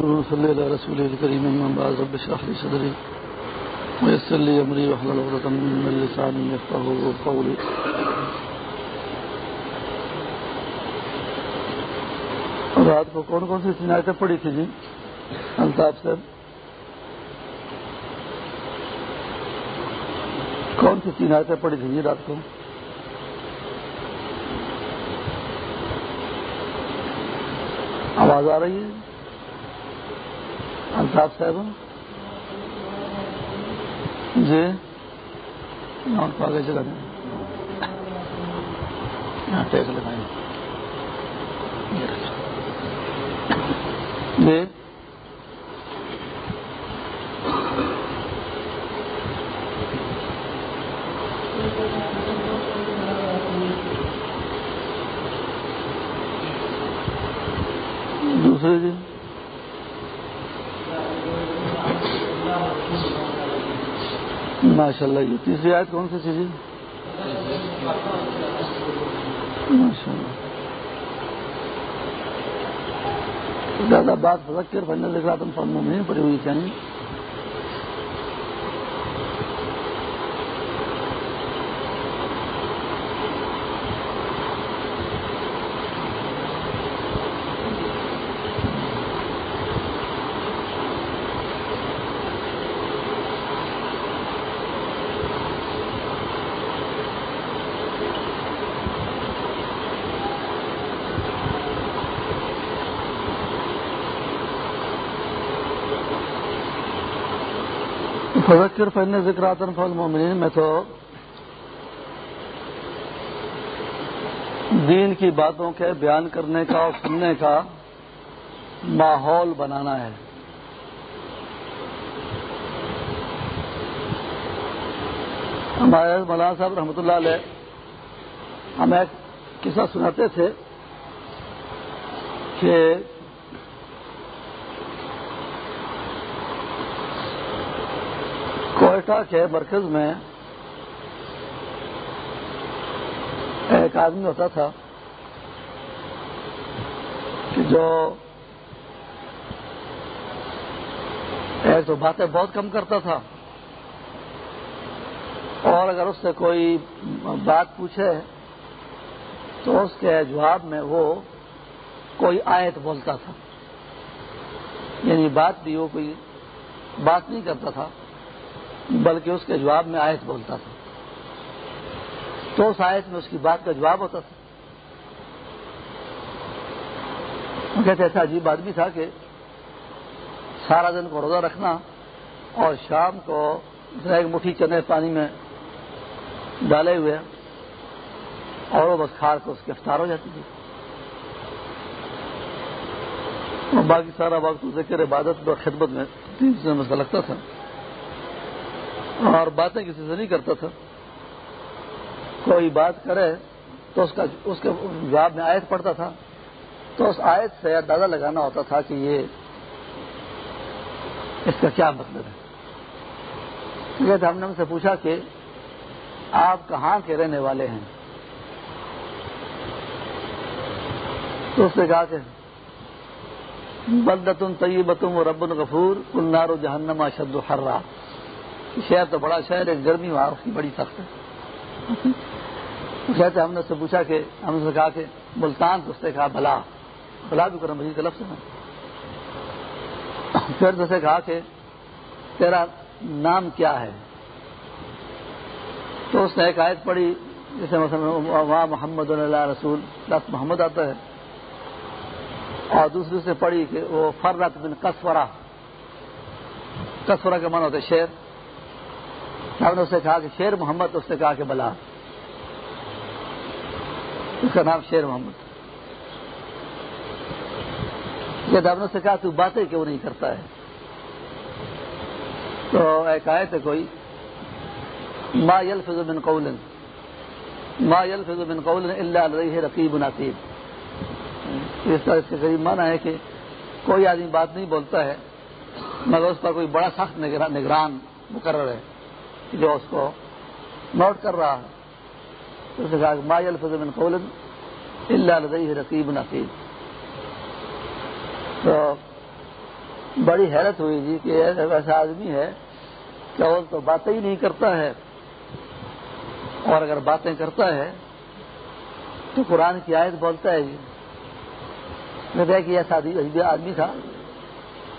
صلی اللہ رسول الکریم من بعد رب اشرح لي صدري ويسر لي امري واحلل عقدة من لساني يفقهوا قولي. رات کو کون کون سی سنایتیں پڑھی تھی جی؟ الطاف صاحب. کون سی تین آیتیں پڑھی تھی جی رات کو؟ آواز آ رہی ہے؟ الطاف صاحب جی۔ نوٹ کو آگے چلا دیں ہاں، ٹیک لگائیں۔ جی دوسرے جی ماشاء اللہ یہ تیسری آیت کون سی چیز جی؟ ماشاء اللہ زیادہ بات فکر بننے لگ رہا تم فن میں پڑی ہوئی چاہیں فذکر فن ذکراتن فل مومنین میں تو دین کی باتوں کے بیان کرنے کا اور سننے کا ماحول بنانا ہے۔ ہمارے مولانا صاحب رحمۃ اللہ علیہ ہمیں ایک قصہ سناتے تھے کہ کوئٹہ کے مرکز میں ایک آدمی ہوتا تھا کہ جو ایک تو باتیں بہت کم کرتا تھا اور اگر اس سے کوئی بات پوچھے تو اس کے جواب میں وہ کوئی آیت بولتا تھا یعنی بات بھی وہ کوئی بات نہیں کرتا تھا۔ بلکہ اس کے جواب میں آیت بولتا تھا۔ تو اس آیت میں اس کی بات کا جواب ہوتا تھا۔ کہتے ایسا عجیب آدمی تھا کہ سارا دن کو روزہ رکھنا اور شام کو ایک مٹھی چنے پانی میں ڈالے ہوئے اور وہ بس کھار کو اس کی افطار ہو جاتی تھی۔ اور باقی سارا وقت ذکر عبادت اور خدمت میں تین چیزوں میں لگتا تھا۔ اور باتیں کسی سے نہیں کرتا تھا۔ کوئی بات کرے تو اس کا اس کے جواب میں آیت پڑتا تھا۔ تو اس آیت سے اندازہ لگانا ہوتا تھا کہ یہ اس کا کیا مطلب ہے۔ یہ ہم نے ان سے پوچھا کہ آپ کہاں کے رہنے والے ہیں؟ تو اس نے کہا کہ بدتم طیبتم و رب الغفور کلنار و جہنم اشد شہر تو بڑا شہر ہے، گرمی وہاں اس کی بڑی سخت ہے۔ کہتے ہم نے اس سے پوچھا کہ، ہم نے کہا کہ ملتان تو اس نے کہا بلا۔ بلا بھی کرم مجھے لفظ ہے۔ پھر اسے کہا کہ، تیرا نام کیا ہے؟ تو اس نے ایک آیت پڑھی جیسے مثلا وہاں محمد اللہ رسول۔ لفظ محمد آتا ہے۔ اور دوسری سے پڑھی کہ وہ فرت بن کسورا کسورا کا من ہوتا ہے شیر۔ ہم نے اس سے کہا کہ شیر محمد، اس نے کہا کہ بلا۔ اس کا نام شیر محمد۔ یہ ہم نے اس سے کہا تو باتیں کیوں نہیں کرتا ہے؟ تو ایک آئے تھے کوئی، ما یلفظ من قول، ما یلفظ من قول الا علیہ رقیب نصیب اس طرح اس کے قریب مانا ہے کہ کوئی آدمی بات نہیں بولتا ہے، مگر اس پر کوئی بڑا سخت نگران مقرر ہے۔ جو اس کو نوٹ کر رہا ہے۔ تو اس نے کہا ما الفظ من قول الا لديه رقیب نصیب تو بڑی حیرت ہوئی جی کہ ایسا آدمی ہے کہ وہ تو باتیں ہی نہیں کرتا ہے۔ اور اگر باتیں کرتا ہے تو قرآن کی آیت بولتا ہے جی۔ میں کہ ایسا آدمی تھا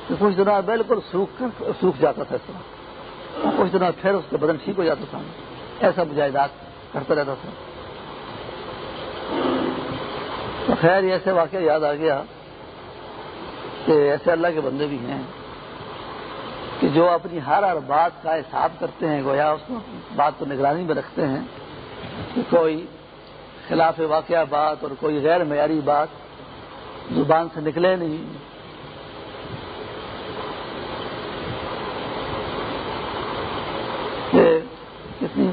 کہ کچھ دنوں بالکل سوکھ سوکھ جاتا تھا اس طرح۔ کچھ دنوں پھر اس کا بدن ٹھیک ہو جاتا تھا۔ ایسا مجاہدات کرتا رہتا تھا۔ خیر ایسے واقعہ یاد آ گیا کہ ایسے اللہ کے بندے بھی ہیں کہ جو اپنی ہر ہر بات کا حساب کرتے ہیں، گویا اس کو بات کو نگرانی میں رکھتے ہیں کہ کوئی خلاف واقعہ بات اور کوئی غیر معیاری بات زبان سے نکلے نہیں کہ کتنی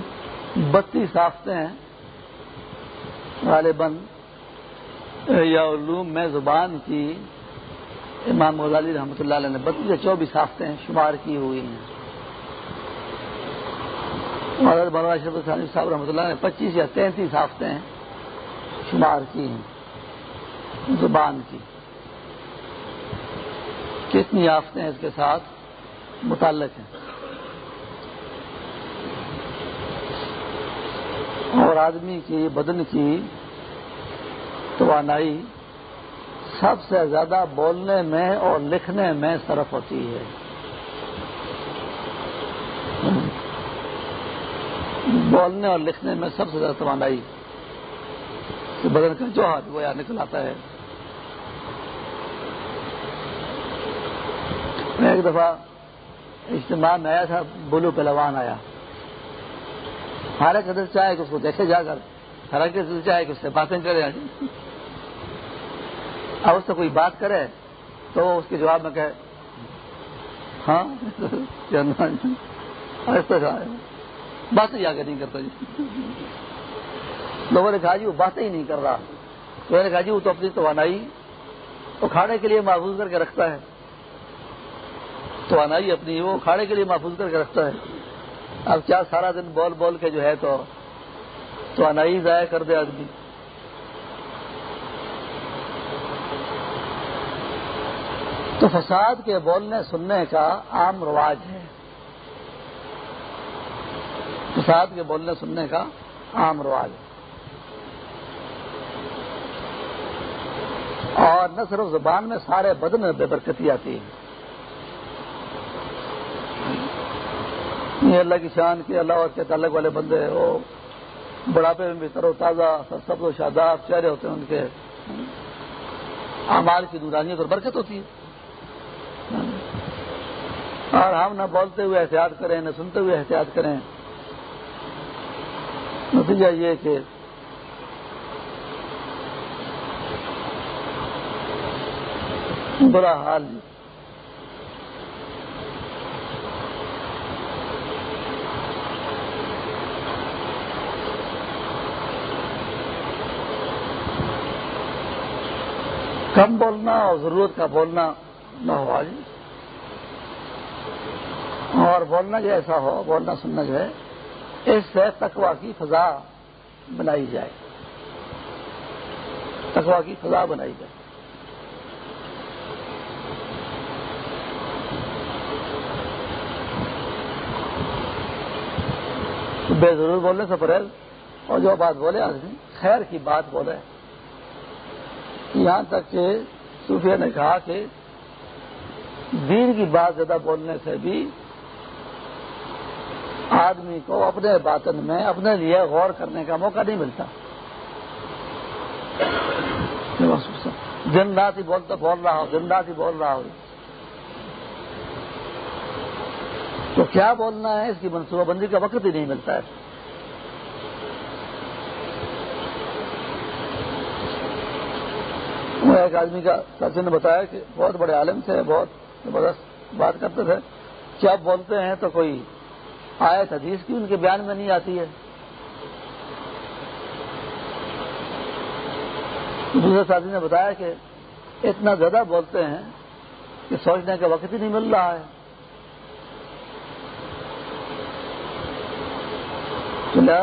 بتیس آفتے ہیں، غالباً یا علوم، میں زبان کی امام غزالی رحمۃ اللہ علیہ نے بتیس یا چوبیس آفتیں شمار کی ہوئی ہیں۔ حضرت مولانا اشرف السانی صاحب رحمۃ اللہ نے پچیس یا تینتیس آفتیں شمار کی ہیں، زبان کی۔ کتنی آفتیں اس کے ساتھ متعلق ہیں؟ اور آدمی کی، بدن کی توانائی سب سے زیادہ بولنے میں اور لکھنے میں صرف ہوتی ہے۔ بولنے اور لکھنے میں سب سے زیادہ توانائی بدن کا جو ہاتھ وہ نکل آتا ہے۔ میں ایک دفعہ اجتماع میں آیا تھا بولو پہلوان آیا۔ ہر ایک حدث چاہے کہ اس کو دیکھے جا کر، ہر ایک حدث چاہے کہ اس سے باتیں کرے۔ اب اس سے کوئی بات کرے تو اس کے جواب میں کہے ہاں باتیں جا کر نہیں کرتا جی۔ لوگوں نے کہا جی وہ باتیں ہی نہیں کر رہا۔ لوگوں نے کہا جی وہ تو اپنی توانائی اکھاڑے کے لیے محفوظ کر کے رکھتا ہے۔ توانائی اپنی، وہ اکھاڑے کے لیے محفوظ کر کے رکھتا ہے۔ اب کیا سارا دن بول بول کے جو ہے تو توانائی ضائع کر دے آدمی۔ تو فساد کے بولنے سننے کا عام رواج ہے۔ فساد کے بولنے سننے کا عام رواج ہے۔ اور نہ صرف زبان میں سارے بدن میں بے برکتی آتی ہے۔ یہ اللہ کی شان کی اللہ اور کے تعلق والے بندے وہ بڑھاپے میں بھی تر و تازہ، سب و شاداب، چہرے ہوتے ہیں ان کے۔ اعمال کی دورانیوں پر برکت ہوتی ہے۔ اور ہم نہ بولتے ہوئے احتیاط کریں، نہ سنتے ہوئے احتیاط کریں۔ نتیجہ یہ کہ برا حال جی کم بولنا اور ضرورت کا بولنا نہ ہو جی اور بولنا جو ایسا ہو، بولنا سننا جو ہے، اس سے تقوا کی فضا بنائی جائے۔ تقوا کی فضا بنائی جائے۔ بے ضرور بولنے سے پرہیز، اور جو بات بولے آدمی، خیر کی بات بولے۔ یہاں تک کہ صوفیہ نے کہا کہ دین کی بات زیادہ بولنے سے بھی آدمی کو اپنے باطن میں، اپنے لیے غور کرنے کا موقع نہیں ملتا۔ دن رات ہی بولتا بول رہا ہوں دن رات ہی بول رہا ہوں۔ تو کیا بولنا ہے؟ اس کی منصوبہ بندی کا وقت ہی نہیں ملتا ہے۔ ایک آدمی کا سچ نے بتایا کہ بہت بڑے عالم تھے، بہت زبردست بات کرتے تھے۔ کیا بولتے ہیں تو کوئی آئے حدیث کی ان کے بیان میں نہیں آتی ہے؟ دوسرے ساتھی نے بتایا کہ اتنا زیادہ بولتے ہیں کہ سوچنے کا وقت ہی نہیں مل رہا ہے۔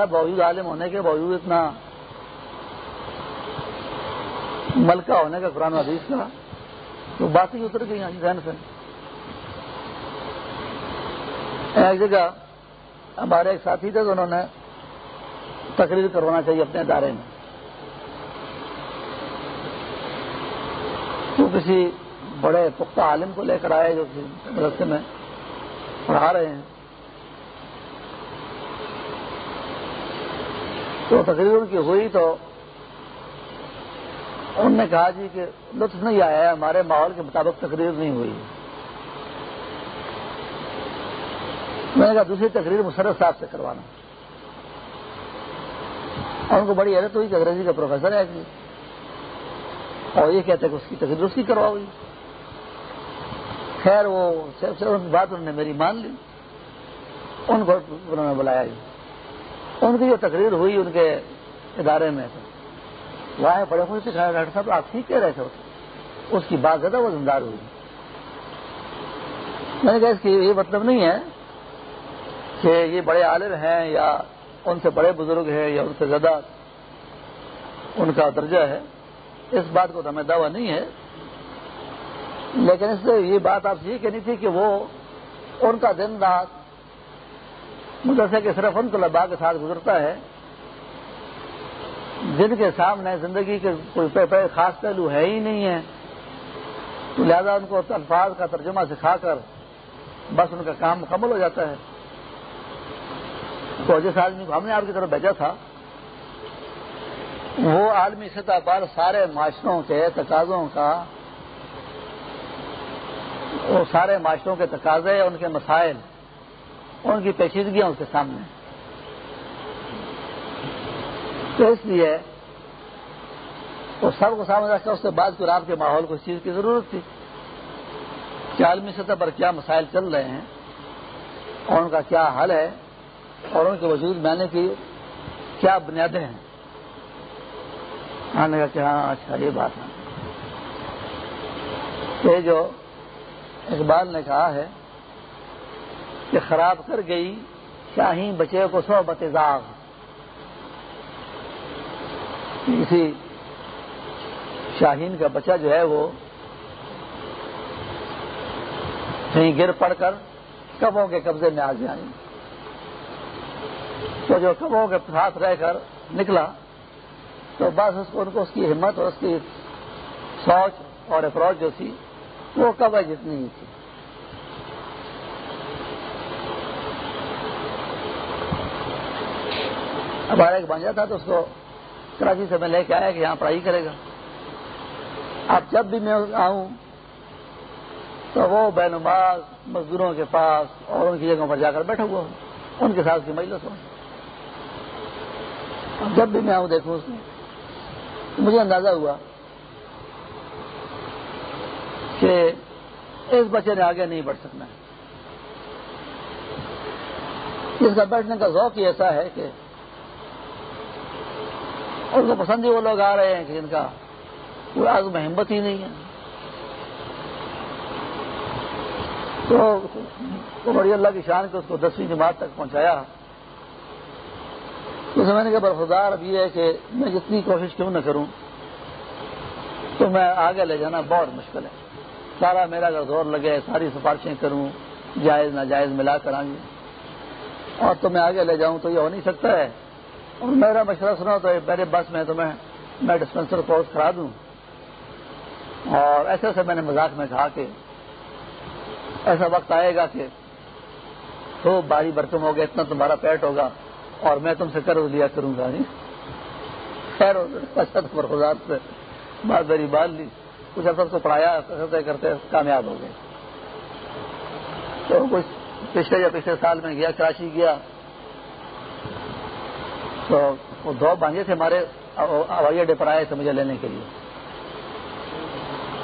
باوجود عالم ہونے کے باوجود اتنا ملکہ ہونے کا قرآن حدیث کا، تو بات ہی اتر گئی جی ذہن سے۔ ایک جگہ ہمارے ایک ساتھی تھے تو انہوں نے تقریر کروانا چاہیے اپنے ادارے میں۔ تو کسی بڑے پختہ عالم کو لے کر آئے جو مدرسے میں پڑھا رہے ہیں۔ تو تقریر ان کی ہوئی تو انہوں نے کہا جی کہ لطف نہیں آیا ہے، ہمارے ماحول کے مطابق تقریر نہیں ہوئی۔ میں نے کہا دوسری تقریر مسرت صاحب سے کروانا۔ اور ان کو بڑی حیرت ہوئی کہ انگریزی کا پروفیسر ہے جی۔ اور یہ کہتے کہ اس کی تقریر اس کی کرواؤ گی خیر، وہ بات انہوں نے میری مان لی۔ ان کو انہوں نے بلایا جی۔ ان کی جو تقریر ہوئی ان کے ادارے میں وہاں بڑے خوش دکھایا ڈاکٹر صاحب، آپ ٹھیک کہہ رہے تھے۔ اس کی بات زیادہ وزندار ہوئی میں نے کہا، اس کی یہ مطلب نہیں ہے کہ یہ بڑے عالم ہیں یا ان سے بڑے بزرگ ہیں یا ان سے زیادہ ان کا درجہ ہے۔ اس بات کو تو ہمیں دعویٰ نہیں ہے۔ لیکن اس سے یہ بات آپ سے یہ کہنی تھی کہ وہ ان کا دن رات مدرسے کے صرف ان طلباء کے ساتھ گزرتا ہے۔ جن کے سامنے زندگی کے کوئی خاص پہلو ہے ہی نہیں ہے۔ تو لہذا ان کو الفاظ کا ترجمہ سکھا کر بس ان کا کام مکمل ہو جاتا ہے۔ تو جس آدمی کو ہم نے آپ کی طرف بھیجا تھا، وہ عالمی سطح پر سارے معاشروں کے تقاضوں کا، وہ سارے معاشروں کے تقاضے، ان کے مسائل، ان کی پیچیدگیاں اس کے سامنے۔ تو اس لیے وہ سب کو سامنے رکھا اس سے بعد پھر آپ کے ماحول کو اس چیز کی ضرورت تھی۔ کہ عالمی سطح پر کیا مسائل چل رہے ہیں؟ اور ان کا کیا حل ہے؟ اور ان کے وجود میں آنے کی کیا بنیادیں ہیں؟ آنے کا کہ ہاں اچھا یہ بات ہے۔ یہ جو اقبال نے کہا ہے کہ خراب کر گئی شاہین بچے کو سو بتزاغ کسی شاہین کا بچہ جو ہے وہ کہیں گر پڑ کر کبوں کے قبضے میں آ جائیں تو جو کبوں کے ساتھ رہ کر نکلا، تو بس اس کو، ان کو اس کی ہمت اور اس کی سوچ اور اپروچ جو تھی، وہ کب جتنی ہی تھی۔ ہمارا ایک بانجا تھا تو اس کو کراچی سے میں لے کے آیا کہ یہاں پڑھائی کرے گا۔ اب جب بھی میں آؤں تو وہ بے نماز مزدوروں کے پاس اور ان کی جگہوں پر جا کر بیٹھا ہوا ہوں۔ ان کے ساتھ کی مجلس ہوں جب بھی میں آؤں دیکھوں اس میں۔ مجھے اندازہ ہوا کہ اس بچے نے آگے نہیں بڑھ سکنا۔ ہے اس کا بیٹھنے کا ذوق ہی ایسا ہے کہ اور کو پسند ہی وہ لوگ آ رہے ہیں کہ ان کا کوئی آگ میں ہمت ہی نہیں ہے۔ تو بڑی اللہ کی شان کے اس کو دسویں جماعت تک پہنچایا۔ تو میں نے کہا برفدار اب یہ ہے کہ میں جتنی کوشش کیوں نہ کروں، تو میں آگے لے جانا بہت مشکل ہے۔ سارا میرا اگر زور لگے، ساری سفارشیں کروں، جائز ناجائز ملا کر آئیں۔ اور تو میں آگے لے جاؤں تو یہ ہو نہیں سکتا ہے۔ اور میرا مشورہ سنا تو میرے بس میں تو میں ڈسپینسر کورس کرا دوں۔ اور ایسے ایسے میں نے مذاق میں کہا کہ ایسا وقت آئے گا کہ تو باری برتن ہوگا، اتنا تمہارا پیٹ ہوگا اور میں تم سے قرض لیا کروں گا نہیں خیر خدا سے بات بری بال لی۔ کچھ افسر کو پڑھایا کرتے کرتے کامیاب ہو گئے۔ تو کچھ پچھلے یا پچھلے سال میں گیا، کراچی گیا۔ تو وہ دو بانجے تھے ہمارے ہوائی اڈے پر آئے تھے مجھے لینے کے لیے۔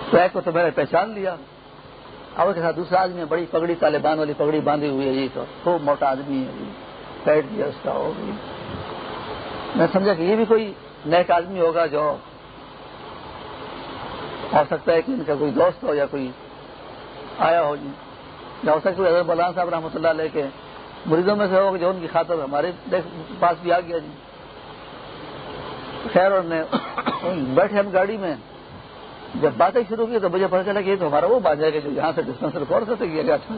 تو ایک کو تو میں نے پہچان لیا۔ اب کے ساتھ دوسرا آدمی بڑی پگڑی طالبان والی پگڑی باندھی ہوئی ہے جی تو۔ خوب موٹا آدمی ہے جی پیٹ دیا اس کا ہوگی میں سمجھا کہ یہ بھی کوئی نیک آدمی ہوگا جو ہو سکتا ہے کہ ان کا کوئی دوست ہو یا کوئی آیا ہو۔ جی یا ہو سکتا ہے بلان صاحب رحمۃ اللہ لے کے مریضوں میں سے ہوگا جو ان کی خاطر ہمارے پاس بھی آ گیا جی۔ خیر اور نے بیٹھے ہم گاڑی میں۔ جب باتیں شروع کی تو مجھے پتا چلا کہ یہ تو ہمارا وہ بات جائے گا جو یہاں سے ڈسپینسر کور سے کیا گیا تھا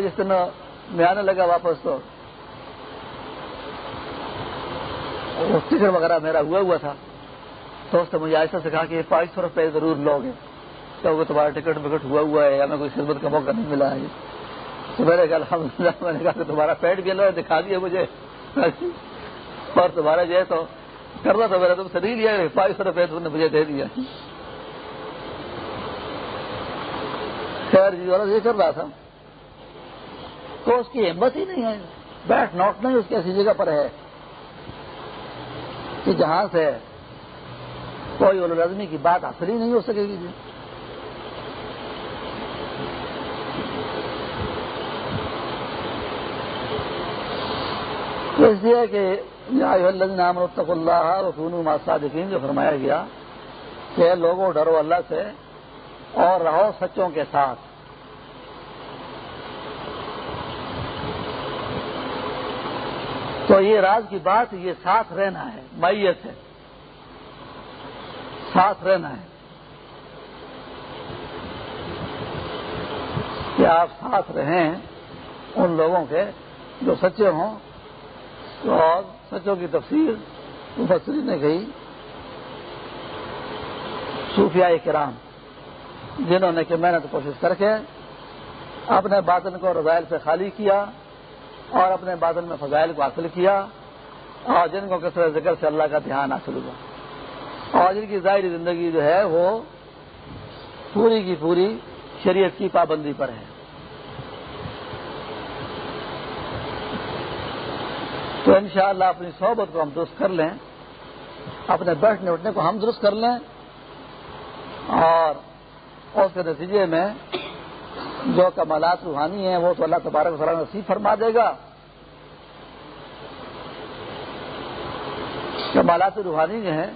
جس دن میں آنے لگا واپس تو ٹکٹ وغیرہ میرا ہوا ہوا تھا۔ تو اس نے مجھے ایسا سے کہا کہ پانچ سو روپئے ضرور لو گے تو تمہارا ٹکٹ وکٹ ہوا ہوا ہے یا میں کوئی خدمت کا موقع نہیں ملا ہے۔ تو میں نے کہا الحمد للہ میں نے کہا کہ تمہارا پیٹ بھی اللہ نے دکھا دیا مجھے۔ اور تمہارا جو ہے تو کرنا تھا میرا تم سے نہیں لیا پانچ سو روپئے تم نے مجھے دے دیا۔ خیر جی والا یہ کر رہا تھا۔ تو اس کی ہمت ہی نہیں ہے۔ بیٹھ، نوٹ نہیں، اس کی ایسی جگہ پر ہے۔ کہ جہاں سے کوئی الرزمی کی بات حاصل ہی نہیں ہو سکے گی۔ اس لیے کہ نام رتق اللہ رسون صادقین جو فرمایا گیا کہ لوگوں، ڈرو اللہ سے اور رہو سچوں کے ساتھ۔ تو یہ راز کی بات، یہ ساتھ رہنا ہے، میت ہے۔ ساتھ رہنا ہے۔ کہ آپ ساتھ رہیں ان لوگوں کے جو سچے ہوں۔ اور سچوں کی تفصیل مفسری نے کہی، صوفیاء کرام، جنہوں نے کہ محنت کوشش کر کے اپنے باطن کو رضائل سے خالی کیا اور اپنے باطن میں فضائل کو حاصل کیا اور جن کو کثرت ذکر سے اللہ کا دھیان حاصل ہوا۔ اور جن کی ظاہری زندگی جو ہے وہ پوری کی پوری شریعت کی پابندی پر ہے۔ تو انشاءاللہ اپنی صحبت کو ہم درست کر لیں، اپنے بیٹھنے اٹھنے کو ہم درست کر لیں۔ اور اس کے نتیجے میں جو کمالات روحانی ہیں، وہ تو اللہ تبارک وسلم نصیب فرما دے گا۔ کمالات روحانی جو ہیں،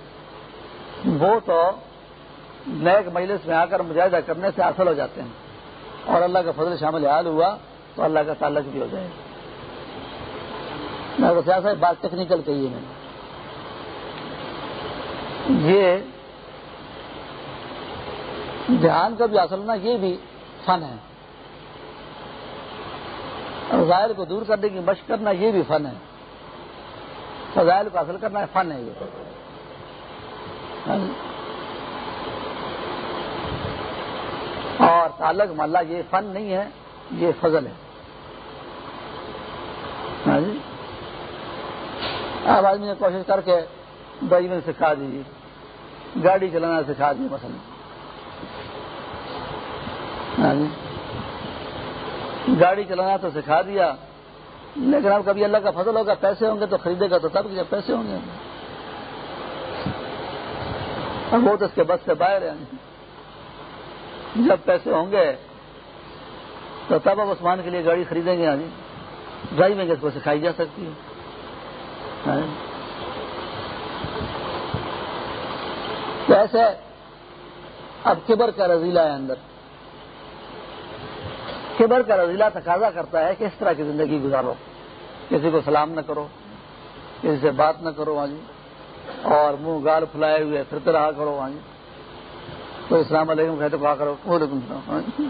وہ تو نیک مجلس میں آ کر مجاہدہ کرنے سے حاصل ہو جاتے ہیں۔ اور اللہ کا فضل شامل حال ہوا تو اللہ کا تعلق بھی ہو جائے گا۔ میں تو سیاست بات ٹیکنیکل کہی ہے میں نے۔ یہ دھیان کا بھی حاصل ہونا یہ بھی فن ہے۔ فضائل کو دور کرنے کی مشق کرنا یہ بھی فن ہے۔ فضائل کو حاصل کرنا فن ہے یہ۔ اور تعلق ملا یہ فن نہیں ہے، یہ فضل ہے۔ ہاں جی؟ اب آدمی نے کوشش کر کے میں سکھا دیجیے گاڑی چلانا سکھا دی مثلا۔ ہاں جی۔ گاڑی چلانا تو سکھا دیا، لیکن اب کبھی اللہ کا فضل ہوگا، پیسے ہوں گے تو خریدے گا تو تب جب پیسے ہوں گے؟ اب وہ تو اس کے بس سے باہر ہیں۔ جب پیسے ہوں گے تو تب اب عثمان کے لیے گاڑی خریدیں گے آج ڈرائیونگ اس کو سکھائی جا سکتی ہے؟ ایسے اب کبر کا رضیلا ہے اندر۔ کبر کا رضیلا تقاضا کرتا ہے کہ اس طرح کی زندگی گزارو۔ کسی کو سلام نہ کرو، کسی سے بات نہ کرو جی اور منہ گال پھلائے ہوئے پھرتے رہا کرو جی تو السلام علیکم کہتے کہا کرو، وعلیکم السلام۔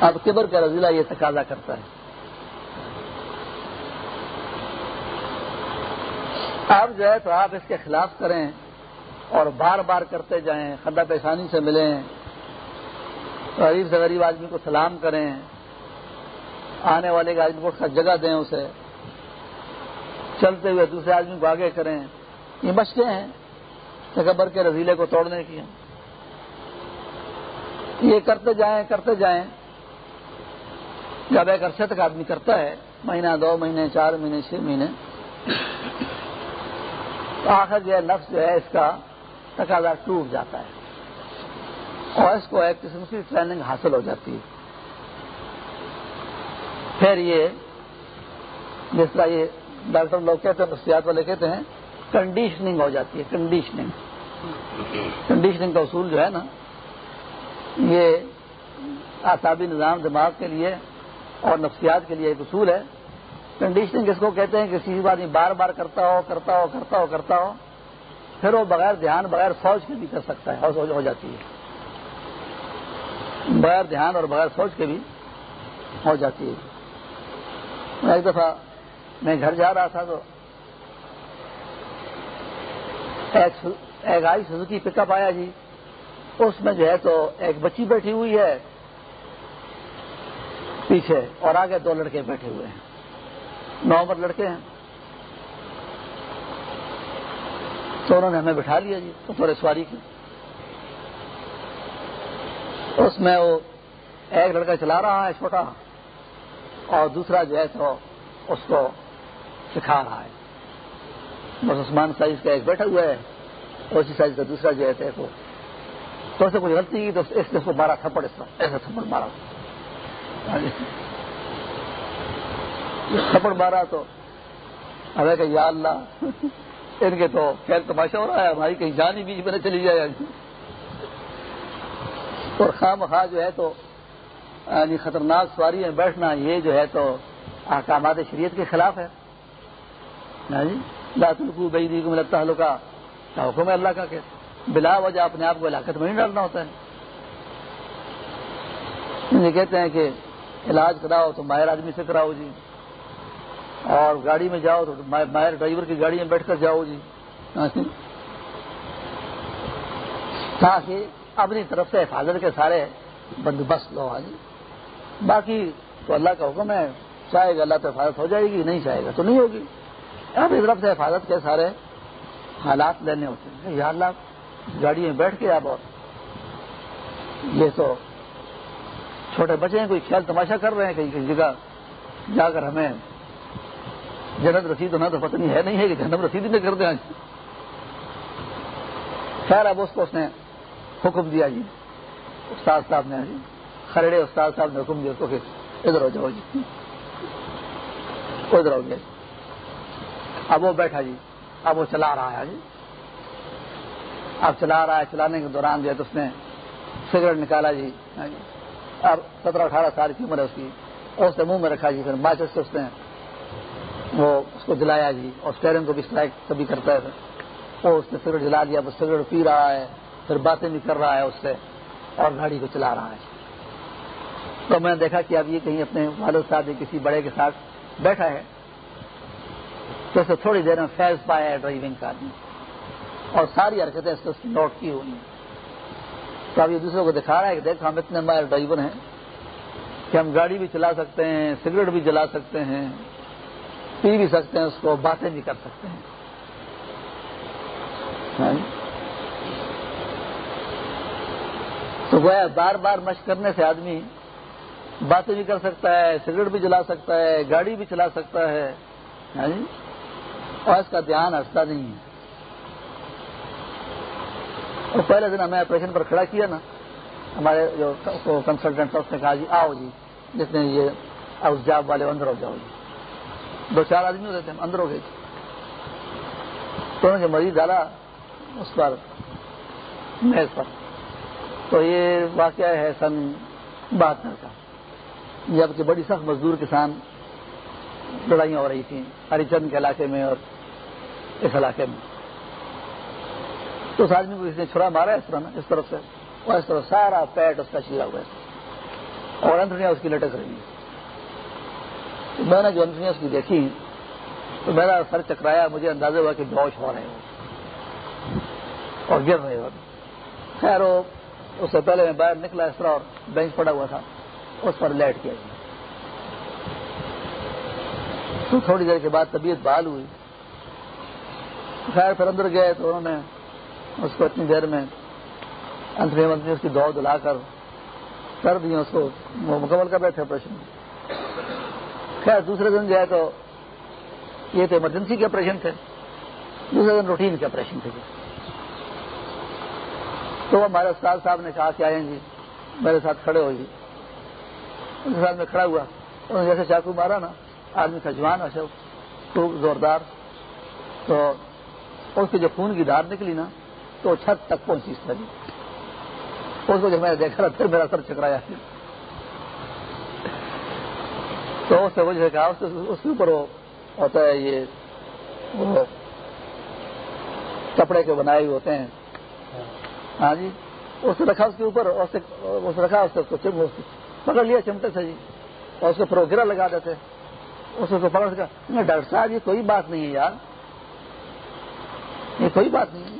اب کبر کا رضیلا یہ تقاضا کرتا ہے۔ اب جو ہے تو آپ اس کے خلاف کریں اور بار بار کرتے جائیں، خدا پیشانی سے ملیں، غریب سے غریب آدمی کو سلام کریں، آنے والے کے آدمی کو جگہ دیں اسے، چلتے ہوئے دوسرے آدمی کو آگے کریں۔ یہ مشقیں ہیں تکبر کے رضیلے کو توڑنے کی۔ یہ کرتے جائیں کرتے جائیں۔ جب ایک عرصے تک آدمی کرتا ہے، مہینہ دو، مہینے چار، مہینے چھ مہینے تو آخر جو ہے نفس جو ہے، اس کا تقاضا ٹوٹ جاتا ہے۔ اور اس کو ایک قسم کی ٹریننگ حاصل ہو جاتی ہے۔ پھر یہ، جس طرح یہ ڈاکٹر لوگ کہتے ہیں، نفسیات والے کہتے ہیں کنڈیشننگ ہو جاتی ہے کنڈیشننگ کنڈیشننگ کا اصول جو ہے نا، یہ آسابی نظام دماغ کے لیے اور نفسیات کے لیے ایک اصول ہے۔ کنڈیشننگ کس کو کہتے ہیں کہ کسی بات بار بار کرتا ہو کرتا ہو کرتا ہو کرتا ہو، پھر وہ بغیر دھیان، بغیر سوچ کے بھی کر سکتا ہے، ہو جاتی ہے۔ بغیر دھیان اور بغیر سوچ کے بھی ہو جاتی ہے۔ ایک دفعہ میں گھر جا رہا تھا تو ایک آئی سزوکی پک اپ آیا جی۔ اس میں جو ہے تو ایک بچی بیٹھی ہوئی ہے پیچھے اور آگے دو لڑکے بیٹھے ہوئے ہیں۔ نو عمر لڑکے ہیں۔ تو انہوں نے ہمیں بٹھا لیا جی تھوڑے سواری کی۔ اس میں وہ ایک لڑکا چلا رہا ہے چھوٹا، اور دوسرا جو ہے تو اس کو سکھا رہا ہے۔ بس عثمان سائز کا ایک بیٹھا ہوا ہے اسی سائز کا دوسرا جو ہے تو اسے کچھ غلطی کی، تو اس نے اس کو مارا تھپڑ، اس ایسا تھپڑ مارا۔ ہاں جی۔ تھپڑ مارا تو۔ ارے کہ یا اللہ، ان کے تو خیر تماشا ہو رہا ہے ہماری کہیں جان ہی بیچ میں نہ چلی جائے۔ اور خام خواہ جو ہے تو یعنی خطرناک سواری میں بیٹھنا، یہ جو ہے تو احکامات شریعت کے خلاف ہے۔ ہاں جی؟ لات القو بئی کو ملتا ہلکا حکم ہے اللہ کا کہ بلا وجہ اپنے آپ کو علاقت میں نہیں ڈالنا ہوتا ہے۔ یہ کہتے ہیں کہ علاج کراؤ تو ماہر آدمی سے کراؤ جی۔ اور گاڑی میں جاؤ تو ماہر ڈرائیور کی گاڑی میں بیٹھ کر جاؤ جی۔ تاکہ اپنی طرف سے حفاظت کے سارے بندوبست لو آج باقی تو اللہ کا حکم ہے، چاہے گا اللہ تو حفاظت ہو جائے گی، نہیں چاہے گا تو نہیں ہوگی۔ اپنی طرف سے حفاظت کے سارے حالات لینے ہوتے ہیں۔ یا اللہ، گاڑی میں بیٹھ کے آپ اور یہ تو چھوٹے بچے ہیں، کوئی خیال تماشا کر رہے ہیں، کہیں کہیں جگہ جا کر ہمیں جنت رسید ہونا تو پتنی ہے، نہیں ہے کہ جنم رسید میں کر دیں خیر اب اس کو اس نے حکم دیا جی۔ استاد صاحب نے جی خرڑے استاد صاحب نے حکم دیا اس کو کہ ادھر ہو جاؤ جی۔ ادھر ہو گیا جی۔ اب وہ بیٹھا جی اب وہ چلا رہا ہے جی۔ اب چلا رہا ہے، چلانے کے دوران جو ہے تو اس نے سگریٹ نکالا جی۔ اب سترہ اٹھارہ سال کی عمر ہے اس کی۔ اور اس نے منہ میں رکھا جی پھر ماچس سے اس نے وہ اس کو جلایا جی اور کو بھی اسٹرائک کبھی کرتا ہے وہ اس نے سگریٹ جلا دیا، وہ سگریٹ پی رہا ہے، پھر باتیں بھی کر رہا ہے اس سے اور گاڑی کو چلا رہا ہے۔ تو میں نے دیکھا کہ اب یہ کہیں اپنے والد صاحب کسی بڑے کے ساتھ بیٹھا ہے، تو اسے تھوڑی دیر میں فیض پایا ہے ڈرائیونگ کا آدمی۔ اور ساری حرکتیں اس کی نوٹ کی ہوئی ہیں۔ تو اب یہ دوسروں کو دکھا رہا ہے کہ دیکھ ہم اتنے مائر ڈرائیور ہیں کہ ہم گاڑی بھی چلا سکتے ہیں، سگریٹ بھی جلا سکتے ہیں۔ پی بھی سکتے ہیں، اس کو باتیں بھی کر سکتے ہیں۔ ہاں جی۔ تو گویا بار بار مشق کرنے سے آدمی باتیں بھی کر سکتا ہے، سگریٹ بھی جلا سکتا ہے، گاڑی بھی چلا سکتا ہے۔ ہاں جی۔ اور اس کا دھیان ہٹتا نہیں ہے۔ اور پہلے دن ہمیں آپریشن پر کھڑا کیا نا، ہمارے جو کنسلٹنٹ اس نے کہا جی آؤ جی جس نے یہ اس جاب والے اندر ہو جاؤ جی۔ دو چار آدمی ہوتے تھے اندر ہو گئے۔ تو انہوں نے مریض ڈالا اس پر، میز پر۔ تو یہ واقعہ ہے سن بہتر کا۔ جبکہ بڑی سخت مزدور کسان لڑائیاں ہو رہی تھیں، ہری چند کے علاقے میں اور اس علاقے میں۔ تو اس آدمی کو اس نے چھڑا مارا اس طرح اس طرف سے، اور اس طرح سارا پیٹ اس کا چیلا ہوا ہے۔ اور انتریاں اس کی لٹک رہی ہے میں نے جو انتریاں اس کی دیکھی، تو میرا سر چکرایا، مجھے اندازہ ہوا کہ بوش ہو رہے ہو اور گر رہے ہو خیر، وہ اس سے پہلے میں باہر نکلا، اس طرح اور بینچ پڑا ہوا تھا۔ اس پر لیٹ کیا گیا۔ تو تھوڑی دیر کے بعد طبیعت بحال ہوئی۔ خیر، پھر اندر گئے تو انہوں نے اس کو اتنی دیر میں انتری منتری اس کی دو دلا کر کر دی، اس کو وہ مکمل کر رہے تھے آپریشن خیر دوسرے دن جو ہے تو یہ تو ایمرجنسی کے آپریشن تھے۔ دوسرے دن روٹین کے آپریشن تھے۔ تو ہمارے استاد صاحب نے کہا کہ آئیں جی میرے ساتھ کھڑے ہو جی۔ ان کے ساتھ میں کھڑا ہوا۔ انہوں نے جیسے چاقو مارا نا، آدمی کا جوان ہے خوب زوردار۔ تو اس کی جو خون کی دار نکلی نا، تو چھت تک پہنچی اس طرح جی۔ اس کو جب میں نے دیکھا پھر میرا سر چکرایا۔ تو اس سے وجہ کہا اس کے اوپر وہ ہوتا ہے یہ کپڑے کے بنائے ہوئے ہوتے ہیں۔ ہاں جی اس رکھا اس کے اوپر، اس رکھا اس کو پکڑ لیا، چمٹے سے جی۔ اور اس کو پھر گرا لگا دیتے اس کو پکڑ سکا ڈاکٹر صاحب، یہ کوئی بات نہیں ہے یار۔ یہ کوئی بات نہیں ہے۔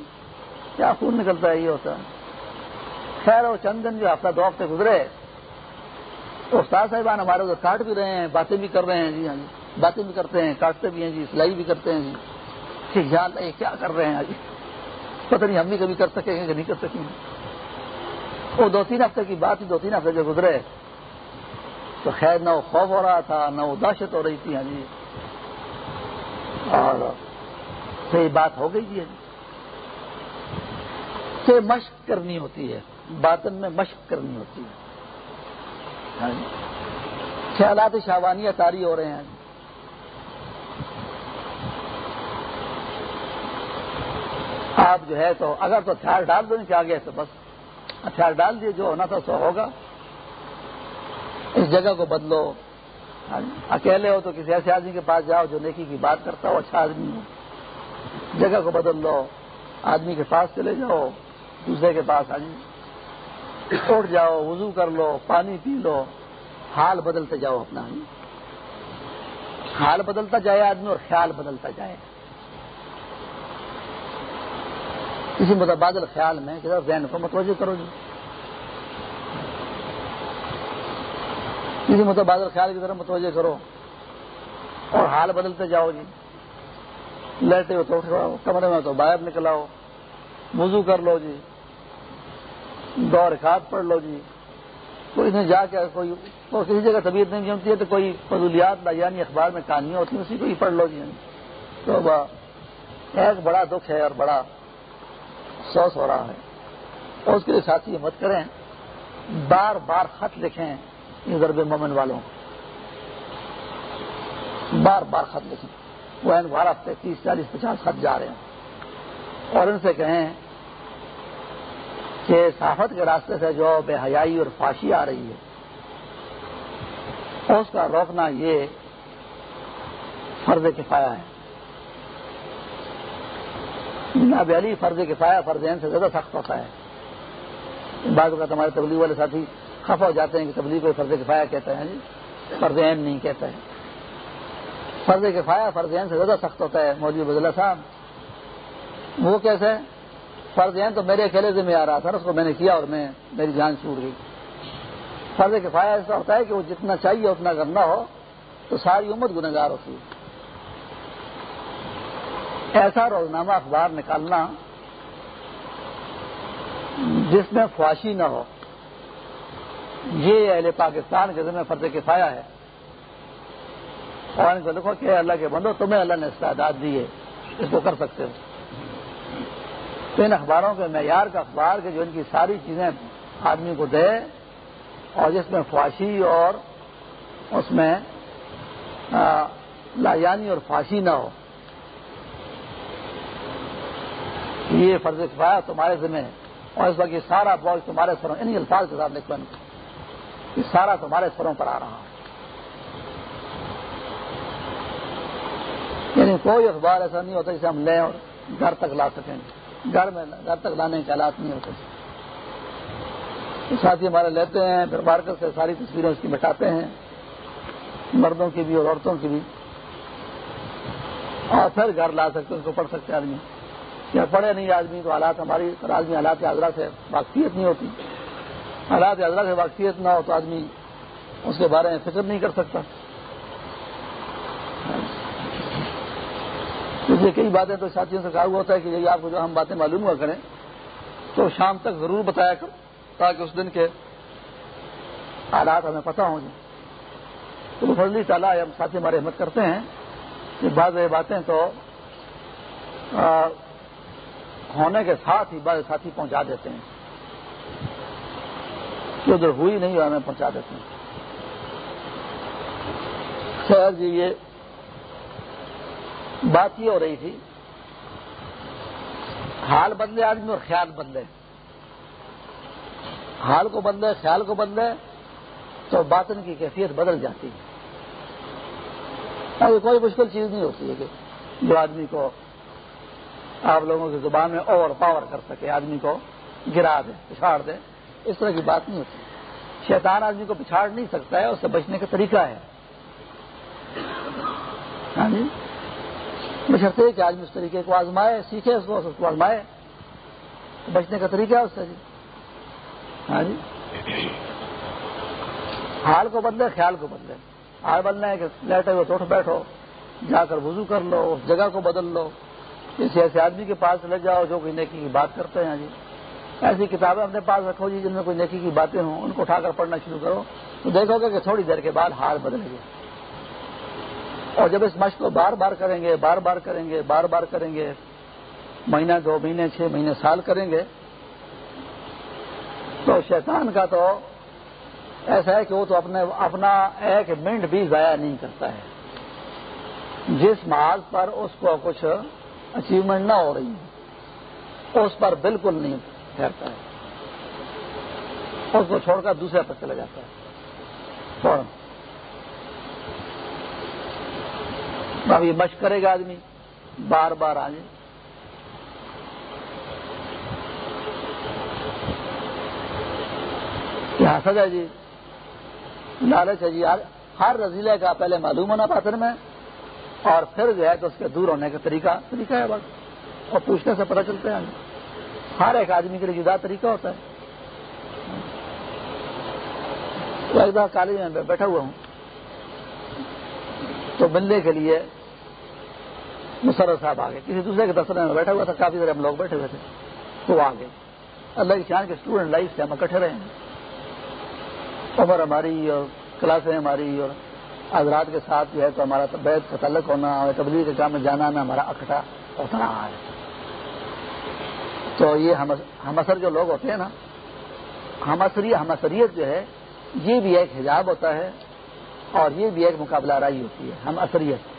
کیا خون نکلتا ہے، یہ ہوتا ہے۔ خیر، وہ چند دن جو ہفتہ دو ہفتے گزرے۔ استاد صاحبان ہمارے ادھر کاٹ بھی رہے ہیں، باتیں بھی کر رہے ہیں جی ہاں جی۔ باتیں بھی کرتے ہیں، کاٹتے بھی ہیں جی سلائی بھی کرتے ہیں جی۔ خیال یہ کیا کر رہے ہیں جی پتہ نہیں، ہم بھی کبھی کر سکیں گے کہ نہیں کر سکیں گے۔ وہ دو تین ہفتے کی بات ہی دو تین ہفتے جو گزرے، تو خیر، نہ وہ خوف ہو رہا تھا، نہ وہ دہشت ہو رہی تھی ہاں جی۔ اور صحیح بات ہو گئی جی۔ کہ مشق کرنی ہوتی ہے، باطن میں مشق کرنی ہوتی ہے۔ ہاں جی۔ خیالات شاوانیاں تاری ہو رہے ہیں۔ آپ جو ہے تو اگر تو ہتھیار ڈال دو کہ آگے تو بس ہتھیار ڈال دیے، جو ہونا تھا سو ہوگا۔ اس جگہ کو بدلو۔ ہاں جی۔ اکیلے ہو تو کسی ایسے آدمی کے پاس جاؤ جو نیکی کی بات کرتا ہو اچھا آدمی ہو۔ جگہ کو بدل لو۔ آدمی کے پاس چلے جاؤ، دوسرے کے پاس۔ آدمی اٹھ جاؤ، وضو کر لو، پانی پی لو، حال بدلتے جاؤ اپنا۔ حال بدلتا جائے آدمی اور خیال بدلتا جائے۔ کسی متبادل مطلب خیال میں ذہن کو متوجہ کرو جی۔ کسی متبادل مطلب خیال کی طرف متوجہ کرو اور حال بدلتے جاؤ جی۔ لیٹے ہو تو کمرے میں تو باہر نکل آؤ وضو کر لو جی۔ دو رکھات پڑھ لو جی۔ کوئی نہیں جا کے کوئی کسی جگہ طبیعت نہیں جمتی ہے تو کوئی فضولیات یعنی اخبار میں کہانیاں ہوتی ہیں، اسی کو ہی پڑھ لو جی۔ تو ایک بڑا دکھ ہے اور بڑا افسوس ہو رہا ہے۔ اور اس کے لیے ساتھی مت کریں، بار بار خط لکھیں ضرب مومن والوں۔ بار بار خط لکھیں۔ وہ بار ہفتے تیس، چالیس، پچاس خط جا رہے ہیں۔ اور ان سے کہیں کہ صحافت کے راستے سے جو بے حیائی اور فاشی آ رہی ہے، اس کا روکنا یہ فرض کفایا ہے۔ جناب علی فرض کفایا فرض سے زیادہ سخت ہوتا ہے۔ بعض اوقات ہمارے تبلیغ والے ساتھی خفا ہو جاتے ہیں کہ تبلیغ کو فرض کفایا کہتا ہے جی۔ فرض عین نہیں کہتا ہے فرض کفایا فرض عین سے زیادہ سخت ہوتا ہے مودی بدلا صاحب۔ وہ کیسے فرض ہیں تو میرے اکیلے سے میں آ رہا تھا اس کو میں نے کیا اور میں میری جان چھوٹ گئی۔ فرض کفایا ایسا ہوتا ہے کہ وہ جتنا چاہیے اتنا کرنا ہو، تو ساری امت گنگار ہوتی ہے۔ ایسا روزنامہ اخبار نکالنا جس میں خواہشی نہ ہو۔ یہ اہل پاکستان کے ذمہ فرض کفایا ہے۔ اور ان کو لکھو کہ اللہ کے بندو، تمہیں اللہ نے استعداد دی ہے، اس کو کر سکتے ہو۔ تو ان اخباروں کے معیار کا اخبار کے جو ان کی ساری چیزیں آدمی کو دے اور جس میں فواشی اور اس میں لایانی اور فاشی نہ ہو۔ یہ فرض کفایا تمہارے ذمہ ہے۔ اور اس وقت یہ سارا بوجھ تمہارے سروں انہیں الفاظ کے ساتھ لکھن یہ سارا تمہارے سروں پر آ رہا یعنی کوئی اخبار ایسا نہیں ہوتا جسے ہم لیں اور گھر تک لا سکیں۔ گے گھر میں گھر تک لانے کے حالات نہیں ہوتے۔ ساتھی ہمارے لیتے ہیں، پھر مارکر سے ساری تصویریں اس کی بٹاتے ہیں۔ مردوں کی بھی اور عورتوں کی بھی۔ اور پھر گھر لا سکتے اس کو پڑھ سکتے آدمی۔ یا پڑھے نہیں آدمی تو حالات ہماری آدمی حالات حضرہ سے واقفیت نہیں ہوتی۔ حالات حضرہ سے واقفیت نہ ہو تو آدمی اس کے بارے میں فکر نہیں کر سکتا۔ یہ کئی باتیں تو ساتھیوں سے کہا ہوا ہوتا ہے کہ آپ کو جو ہم باتیں معلوم ہوا کریں، تو شام تک ضرور بتایا کرو تاکہ اس دن کے حالات ہمیں پتہ ہوں جائیں تو فضلی تعالیٰ ہم ساتھی ہمارے ہمت کرتے ہیں۔ کہ بعض باتیں تو ہونے کے ساتھ ہی بعض ساتھی پہنچا دیتے ہیں۔ کہ ادھر ہوئی نہیں ہمیں پہنچا دیتے ہیں۔ خیر جی یہ بات یہ ہو رہی تھی، حال بدلے آدمی اور خیال بدلے حال کو بدلے خیال کو بدلے تو باطن کی کیفیت بدل جاتی ہے۔ ابھی کوئی مشکل چیز نہیں ہوتی ہے کہ جو آدمی کو آپ لوگوں کی زبان میں اوور پاور کر سکے، آدمی کو گرا دے، پچھاڑ دے، اس طرح کی بات نہیں ہوتی۔ شیطان آدمی کو پچھاڑ نہیں سکتا ہے، اس سے بچنے کا طریقہ ہے۔ ہاں جی؟ بشرتے کہ آدمی اس طریقے کو آزمائے، سیکھے اس کو اس کو آزمائے۔ بچنے کا طریقہ ہے اس سے جی ہاں جی۔ حال کو بدلے، خیال کو بدلے۔ حال بدلنا ہے کہ لیٹے ہوئے تو بیٹھو، جا کر وضو کر لو، اس جگہ کو بدل لو۔ کسی ایسے آدمی کے پاس لے جاؤ جو کوئی نیکی کی بات کرتے ہیں ہاں جی۔ ایسی کتابیں اپنے پاس رکھو جی جن میں کوئی نیکی کی باتیں ہوں، ان کو اٹھا کر پڑھنا شروع کرو۔ تو دیکھو گے کہ تھوڑی دیر کے بعد حال بدلے گے اور جب اس مشق کو بار بار کریں گے، بار بار کریں گے، بار بار کریں گے، مہینہ دو، مہینے چھ، مہینے سال کریں گے، تو شیطان کا تو ایسا ہے کہ وہ تو اپنے، اپنا ایک منٹ بھی ضائع نہیں کرتا ہے۔ جس محاذ پر اس کو کچھ اچیومنٹ نہ ہو رہی ہے، اس پر بالکل نہیں ٹھہرتا ہے۔ اس کو چھوڑ کر دوسرے پر چلا جاتا ہے۔ فوراً اب یہ مشق کرے گا آدمی۔ بار بار آ جائے۔ حسد ہے جی؟ لالچ ہے جی۔ ہر رضیلے کا پہلے معلوم ہونا پاتر میں، اور پھر جو ہے تو اس کے دور ہونے کا طریقہ طریقہ ہے بس۔ اور پوچھنے سے پتہ چلتے ہیں ہر ایک آدمی کے لیے جدا طریقہ ہوتا ہے۔ تو ایک بار کالج میں بیٹھا ہوا ہوں۔ تو ملنے کے لیے مسرت صاحب آگے کسی دوسرے کے دفتر میں بیٹھا ہوا تھا، کافی دیر ہم لوگ بیٹھے ہوئے تھے۔ تو آگے اللہ کی شان کے اسٹوڈنٹ لائف سے ہم اکٹھے رہے ہیں۔ عمر ہماری اور کلاسیں ہماری اور حضرات کے ساتھ جو ہے تو ہمارا بیت کا تعلق ہونا اور تبلیغ کے کام میں جانا آنا ہمارا اکٹھا ہوتا رہا ہے۔ تو یہ ہم اثر جو لوگ ہوتے ہیں نا، ہم اثری ہم اثریت جو ہے، یہ بھی ایک حجاب ہوتا ہے اور یہ بھی ایک مقابلہ رائی ہوتی ہے۔ ہم اثریت۔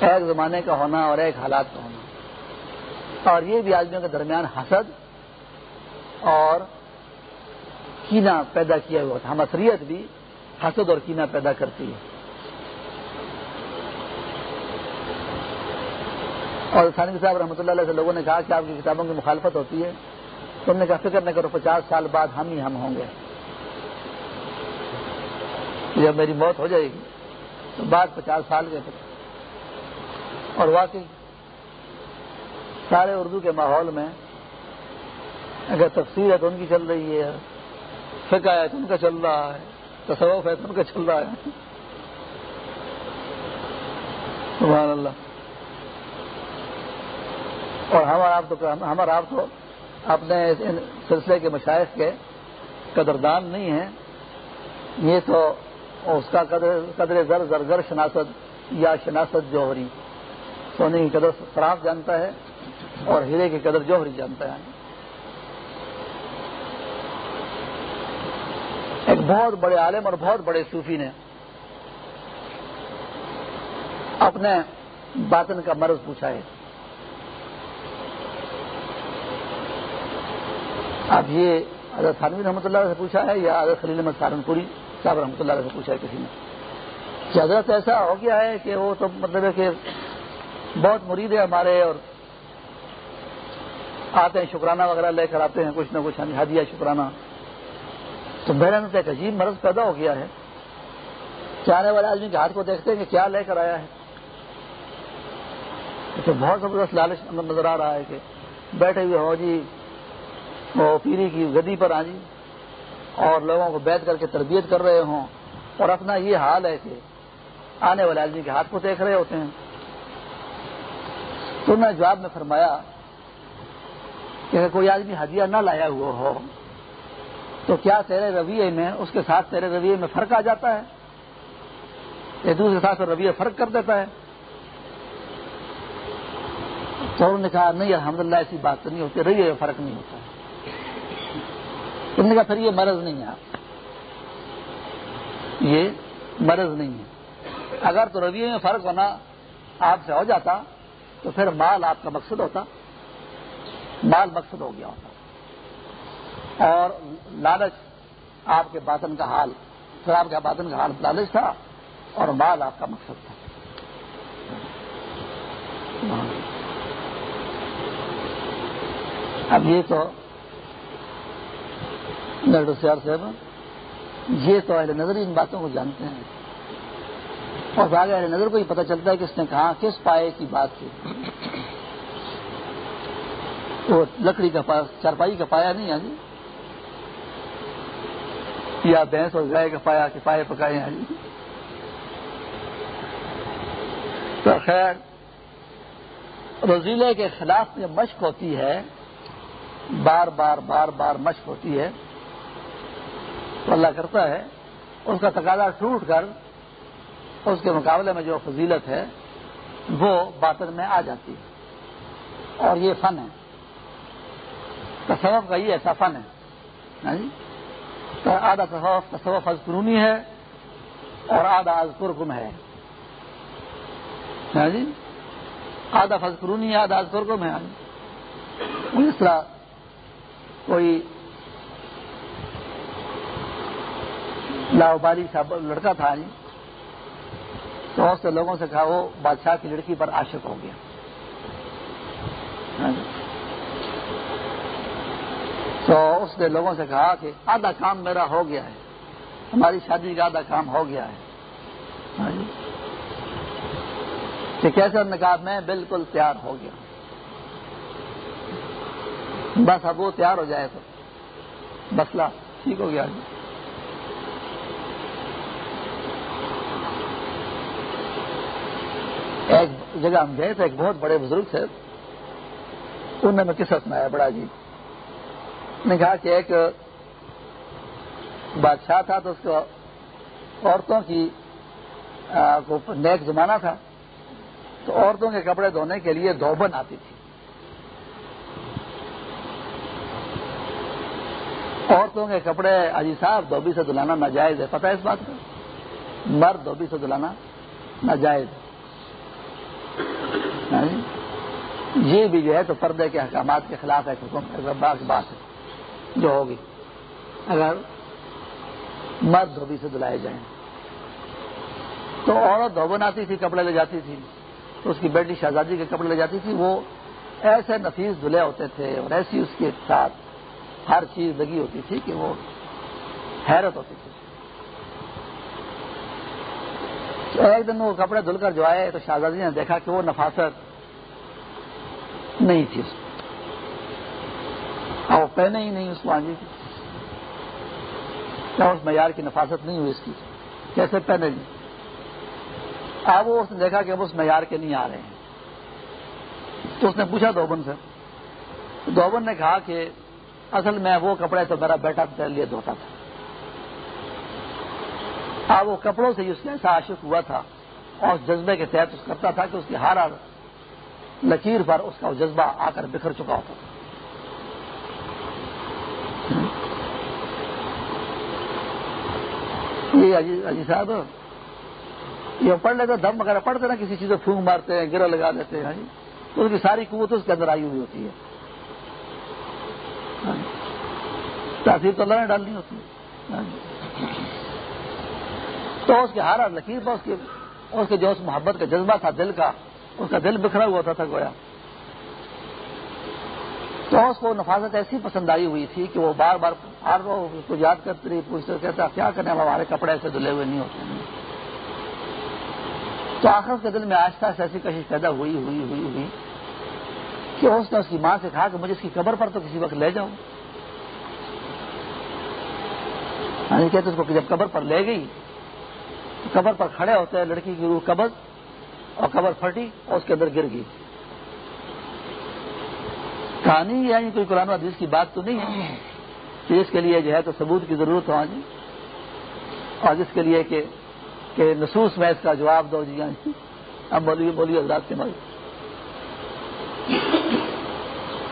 ایک زمانے کا ہونا اور ایک حالات کا ہونا۔ اور یہ بھی آدمیوں کے درمیان حسد اور کینا پیدا کیا ہوا تھا۔ ہم اثریت بھی حسد اور کینا پیدا کرتی ہے اور ثانی صاحب رحمۃ اللہ علیہ سے لوگوں نے کہا کہ آپ کی کتابوں کی مخالفت ہوتی ہے۔ تو نے کہا، فکر نہ کرو، پچاس سال بعد ہم ہی ہم ہوں گے۔ جب میری موت ہو جائے گی، تو بعد پچاس سال کے اور واقعی سارے اردو کے ماحول میں اگر تفصیل ہے تو ان کی چل رہی ہے فکا ہے تو ان کا چل رہا ہے، تصوف ہے تو ان کا چل رہا ہے۔ سبحان اللہ۔ اور ہمارا آپ تو ہمارا آپ تو اپنے سلسلے کے مشاعر کے قدردان نہیں ہیں۔ یہ تو اس کا قدر قدر زر زرگر شناست یا شناست جوہری۔ سونے کی قدر فراف جانتا ہے اور ہیرے کی قدر جوہری جانتا ہے۔ ایک بہت بڑے عالم اور بہت بڑے صوفی نے اپنے باطن کا مرض پوچھا ہے۔ اب یہ حضرت خانوی رحمۃ اللہ سے پوچھا ہے یا حضرت خلیل احمد سہارنپوری صاحب رحمۃ اللہ سے پوچھا ہے کسی نے؟ کہ حضرت ایسا ہو گیا ہے کہ وہ تو مطلب ہے کہ بہت مرید ہے ہمارے اور آتے ہیں شکرانہ وغیرہ لے کر آتے ہیں، کچھ نہ کچھ ہاں جی، ہدیہ، شکرانہ۔ تو میرے اندر ایک عجیب مرض پیدا ہو گیا ہے۔ چاہنے والے آدمی کے ہاتھ کو دیکھتے ہیں کہ کیا لے کر آیا ہے۔ تو بہت زبردست لالچ نظر آ رہا ہے کہ بیٹھے ہوئے ہو جی وہ پیری کی گدی پر آ جی اور لوگوں کو بیٹھ کر کے تربیت کر رہے ہوں۔ اور اپنا یہ حال ہے کہ آنے والے آدمی کے ہاتھ کو دیکھ رہے ہوتے ہیں۔ تو میں جواب میں فرمایا کہ اگر کوئی آدمی ہدیہ نہ لایا ہوا ہو، تو کیا تیرے رویے میں اس کے ساتھ تیرے رویے میں فرق آ جاتا ہے؟ ایک دوسرے ساتھ رویہ فرق کر دیتا ہے۔ تو انہوں نے کہا، نہیں الحمد للہ ایسی بات تو نہیں ہوتی، رویے میں فرق نہیں ہوتا۔ تم نے کہا، پھر یہ مرض نہیں ہے آپ۔ یہ مرض نہیں ہے۔ اگر تو رویے میں فرق ہونا آپ سے ہو جاتا تو پھر مال آپ کا مقصد ہوتا، مال مقصد ہو گیا ہوتا۔ اور لالچ آپ کے باطن کا حال، پھر آپ کے باطن کا حال لالچ تھا اور مال آپ کا مقصد تھا۔ اب یہ تو ڈاکٹر سیار صاحب، یہ تو اہل نظر ان باتوں کو جانتے ہیں۔ اور آگے اہل نظر کو یہ پتہ چلتا ہے کہ اس نے کہا کس پائے کی بات کی وہ لکڑی کا پایا چارپائی کا پایا نہیں ہے جی۔ یا بھینس اور گائے کا پایا کہ پائے پکائے ہیں جی۔ تو خیر رزیلے کے خلاف میں مشق ہوتی ہے۔ بار بار بار بار مشق ہوتی ہے۔ تو اللہ کرتا ہے۔ اس کا تقاضا ٹوٹ کر اس کے مقابلے میں جو فضیلت ہے، وہ باطن میں آ جاتی ہے۔ اور یہ فن ہے۔ تصوف کا یہ ایسا فن ہے۔ ہاں جی؟ آدھا تصوف تصوف قرونی ہے اور آدھا از قرکم ہے۔ ہاں جی؟ آدھا فضقرونی ہے، آدھا از قرکم ہے۔ ہاں جی؟ اس طرح کوئی لاہوباری صاحب، لڑکا تھا ہاں جی؟ بہت سے لوگوں سے کہا وہ بادشاہ کی لڑکی پر عاشق ہو گیا۔ ہاں جی۔ تو اس نے لوگوں سے کہا کہ آدھا کام میرا ہو گیا ہے۔ ہماری شادی کا آدھا کام ہو گیا ہے۔ ہاں جی۔ کہ کیسے نے کہا میں بالکل تیار ہو گیا۔ بس اب وہ تیار ہو جائے تو مسئلہ ٹھیک ہو گیا۔ ایک جگہ ہم گئے تھے، ایک بہت بڑے بزرگ تھے۔ انہوں نے میں کس سنایا بڑا جی نے کہا کہ ایک بادشاہ تھا تو اس کو عورتوں کی نیک زمانہ تھا۔ تو عورتوں کے کپڑے دھونے کے لیے دھوبن آتی تھی۔ عورتوں کے کپڑے اجی صاحب، دھوبی سے دلانا ناجائز ہے۔ پتہ ہے اس بات کا؟ مرد دھوبی سے دلانا ناجائز ہاں جی؟ یہ بھی جو ہے تو پردے کے احکامات کے خلاف ایک ہے بات ہے، جو ہوگی۔ اگر مرد دھوبی سے دلائے جائیں، تو عورت دھوبن آتی تھی، کپڑے لے جاتی تھی، تو اس کی بیٹی شہزادی کے کپڑے لے جاتی تھی، وہ ایسے نفیس دھلے ہوتے تھے اور ایسی اس کے ساتھ ہر چیز لگی ہوتی تھی کہ وہ حیرت ہوتی تھی۔ ایک دن وہ کپڑے دھل کر جو آئے تو شہزادی نے دیکھا کہ وہ نفاست نہیں تھی اس اور پہنے ہی نہیں اس کو آنجی کی۔ کیا اس معیار کی نفاست نہیں ہوئی اس کی؟ کیسے پہنے گی؟ اب وہ اس نے دیکھا کہ وہ اس معیار کے نہیں آ رہے ہیں۔ تو اس نے پوچھا دوبن سے۔ دوبن نے کہا کہ اصل میں وہ کپڑے تو میرا بیٹا تیرے لیے دھوتا تھا۔ اب وہ کپڑوں سے اس کا ایسا عاشق ہوا تھا۔ اور اس جذبے کے تحت اس کرتا تھا کہ اس کی ہر لکیر پر اس کا جذبہ آ کر بکھر چکا ہوتا۔ تھا یہ اجی صاحب، یہ پڑھ لیتے دم وغیرہ پڑھتے نا، کسی چیز کو پھونک مارتے ہیں گرا لگا دیتے ہیں ہاں جی؟ تو اس کی ساری قوت اس کے اندر آئی ہوئی ہوتی ہے۔ ہاں جی؟ تاثیر تو اللہ نے ڈالنی ہوتی ہے۔ ہاں جی؟ تو اس کے ہارا لکیر پر اس کے اس کے جو اس محبت کا جذبہ تھا، دل کا، اس کا دل بکھرا ہوا تھا گویا۔ تو اس کو نفاذت ایسی پسند آئی ہوئی تھی کہ وہ بار بار ہر اس کو یاد کرتے رہی، پوچھتے کہتا کیا کرنے ہمارے کپڑے ایسے دھلے ہوئے نہیں ہوتے۔ تو آخر کے دل میں آہستہ آہستہ ایسی کشش پیدا ہوئی ہوئی ہوئی ہوئی کہ اس نے اس کی ماں سے کہا کہ مجھے اس کی قبر پر تو کسی وقت لے جاؤ یعنی کہتے اس کو جب قبر پر لے گئی قبر پر کھڑے ہوتے ہیں، لڑکی کی روح قبر اور قبر پھٹی اور اس کے اندر گر گئی۔ کہانی یعنی کوئی قرآن حدیث کی بات تو نہیں ہے۔ کہ اس کے لیے جو ہے تو ثبوت کی ضرورت ہو جی اور جس کے لیے کہ کہ نصوص میں اس کا جواب دو جی یعنی اب بولیے بولیے حضرات کے مل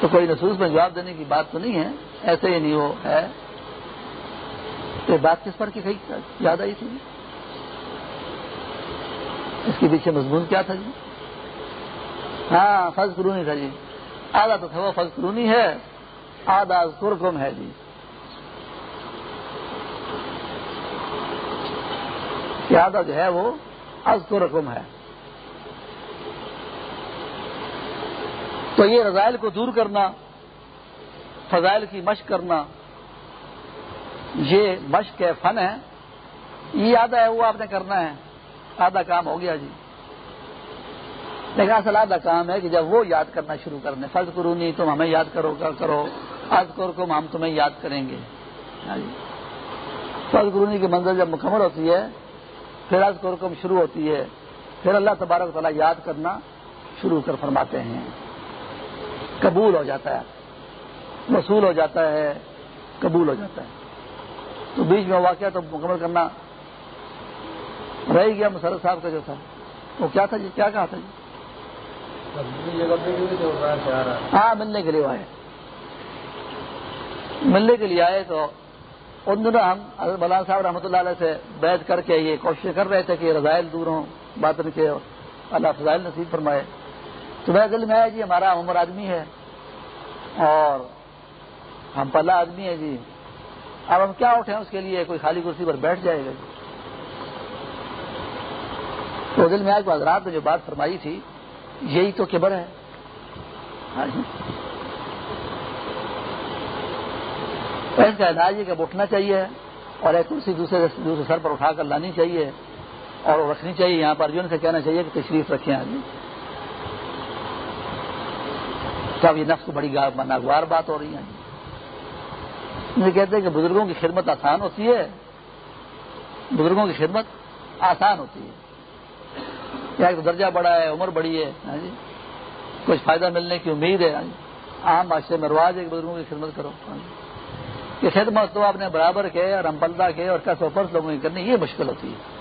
تو کوئی نصوص میں جواب دینے کی بات تو نہیں ہے۔ ایسے ہی نہیں ہو ہے۔ تو بات کس پر کی کہیں یاد آئی تھی؟ اس کے پیچھے مضمون کیا تھا جی؟ ہاں فرض قرونی تھا جی۔ آدھا تو تھا وہ فرض قرونی ہے، آدھا سرکم ہے جی۔ آدھا جو ہے وہ از کو رقم ہے۔ تو یہ رضائل کو دور کرنا، فضائل کی مشق کرنا، یہ مشق ہے فن ہے۔ یہ آدھا ہے، وہ آپ نے کرنا ہے۔ آدھا کام ہو گیا جی۔ لیکن اصل آدھا کام ہے کہ جب وہ یاد کرنا شروع کرنے فرض کروں نہیں تم ہمیں یاد کرو کرو۔ آج کور کو ہم تمہیں یاد کریں گے۔ ہاں جی۔ فرض قرونی کی منزل جب مکمل ہوتی ہے، پھر آج کورکم شروع ہوتی ہے۔ پھر اللہ تبارک تعالیٰ یاد کرنا شروع کر فرماتے ہیں۔ قبول ہو جاتا ہے۔ وصول ہو جاتا ہے۔ قبول ہو جاتا ہے۔ تو بیچ میں واقعہ تو مکمل کرنا رہ گیا مسرت صاحب کا جو تھا۔ وہ کیا تھا جی؟ کیا کہا تھا جی؟ ہاں ملنے کے لیے آئے۔ ملنے کے لیے آئے تو ان دنوں ہم مولانا صاحب رحمۃ اللہ علیہ سے بیٹھ کر کے یہ کوشش کر رہے تھے کہ رضائل دور ہوں بات کے اللہ فضائل نصیب فرمائے۔ تو میرے دل میں آیا جی ہمارا عمر آدمی ہے اور ہم پلہ آدمی ہے جی۔ اب ہم کیا اٹھے اس کے لیے؟ کوئی خالی کرسی پر بیٹھ جائے گا جی۔ تو دل میں آج حضرات نے جو بات فرمائی تھی، یہی تو کبر ہے۔ ہاں جی۔ اس کا علاج ہے کہ اٹھنا چاہیے اور ایک کرسی دوسرے دوسرے سر پر اٹھا کر لانی چاہیے اور رکھنی چاہیے۔ یہاں پر جو سے کہنا چاہیے کہ تشریف رکھیں آدمی تب یہ نفس کو بڑی ناگوار بات ہو رہی ہے۔ مجھے کہتے ہیں کہ بزرگوں کی خدمت آسان ہوتی ہے۔ بزرگوں کی خدمت آسان ہوتی ہے۔ ایک درجہ بڑا ہے، عمر بڑی ہے ہاں جی؟ کچھ فائدہ ملنے کی امید ہے ہاں جی؟ عام معاشرے میں رواج ہے بزرگوں کی خدمت کرو ہاں جی؟ یہ خدمت تو آپ نے برابر کے اور امپلدا کے اور کس اوپر لوگوں کی کرنی، یہ مشکل ہوتی ہے۔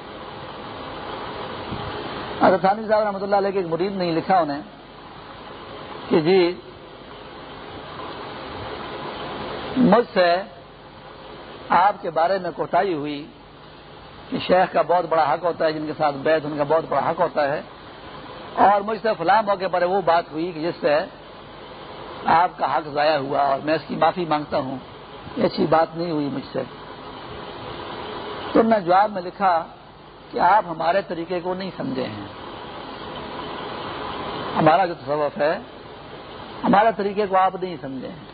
ثانی صاحب رحمۃ اللہ علیہ کے ایک مرید نہیں لکھا انہیں کہ جی مجھ سے آپ کے بارے میں کوتاہی ہوئی۔ کہ شیخ کا بہت بڑا حق ہوتا ہے، جن کے ساتھ بیت، ان کا بہت بڑا حق ہوتا ہے۔ اور مجھ سے فلاں موقع پر وہ بات ہوئی کہ جس سے آپ کا حق ضائع ہوا اور میں اس کی معافی مانگتا ہوں۔ ایسی بات نہیں ہوئی مجھ سے۔ تو نے جواب میں لکھا کہ آپ ہمارے طریقے کو نہیں سمجھے ہیں۔ ہمارا جو تصوف ہے، ہمارے طریقے کو آپ نہیں سمجھے ہیں۔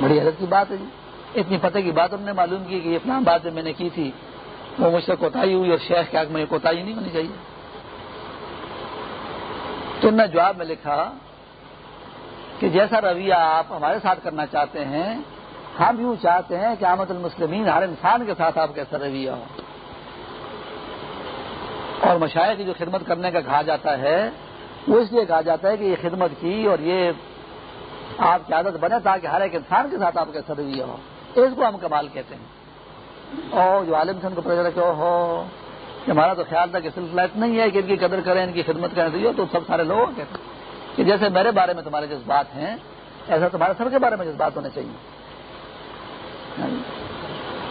بڑی حضرت کی بات ہے جی۔ اتنی پتہ کی بات ہم نے معلوم کی کہ یہ فلام بات جو میں نے کی تھی، وہ مجھ سے کوتاہی ہوئی اور شیخ کے حق میں یہ کوتاہی نہیں ہونی چاہیے۔ تو نے جواب میں لکھا کہ جیسا رویہ آپ ہمارے ساتھ کرنا چاہتے ہیں، ہم یوں چاہتے ہیں کہ احمد المسلمین ہر انسان کے ساتھ آپ کیسا رویہ ہو۔ اور مشاعر کی جو خدمت کرنے کا کہا جاتا ہے، وہ اس لیے کہا جاتا ہے کہ یہ خدمت کی اور یہ آپ کی عادت بنے تاکہ ہر ایک انسان کے ساتھ آپ کیسا رویہ ہو۔ اس کو ہم کمال کہتے ہیں۔ اور جو عالم سے ان کو پتا کہ ہو ہمارا تو خیال تھا کہ سلسلہ اتنا ہی ہے کہ ان کی قدر کریں، ان کی خدمت کریں۔ تو سب سارے لوگ کہتے ہیں۔ کہ جیسے میرے بارے میں تمہارے جذبات ہیں، ایسا تمہارے سب کے بارے میں جذبات ہونے چاہیے۔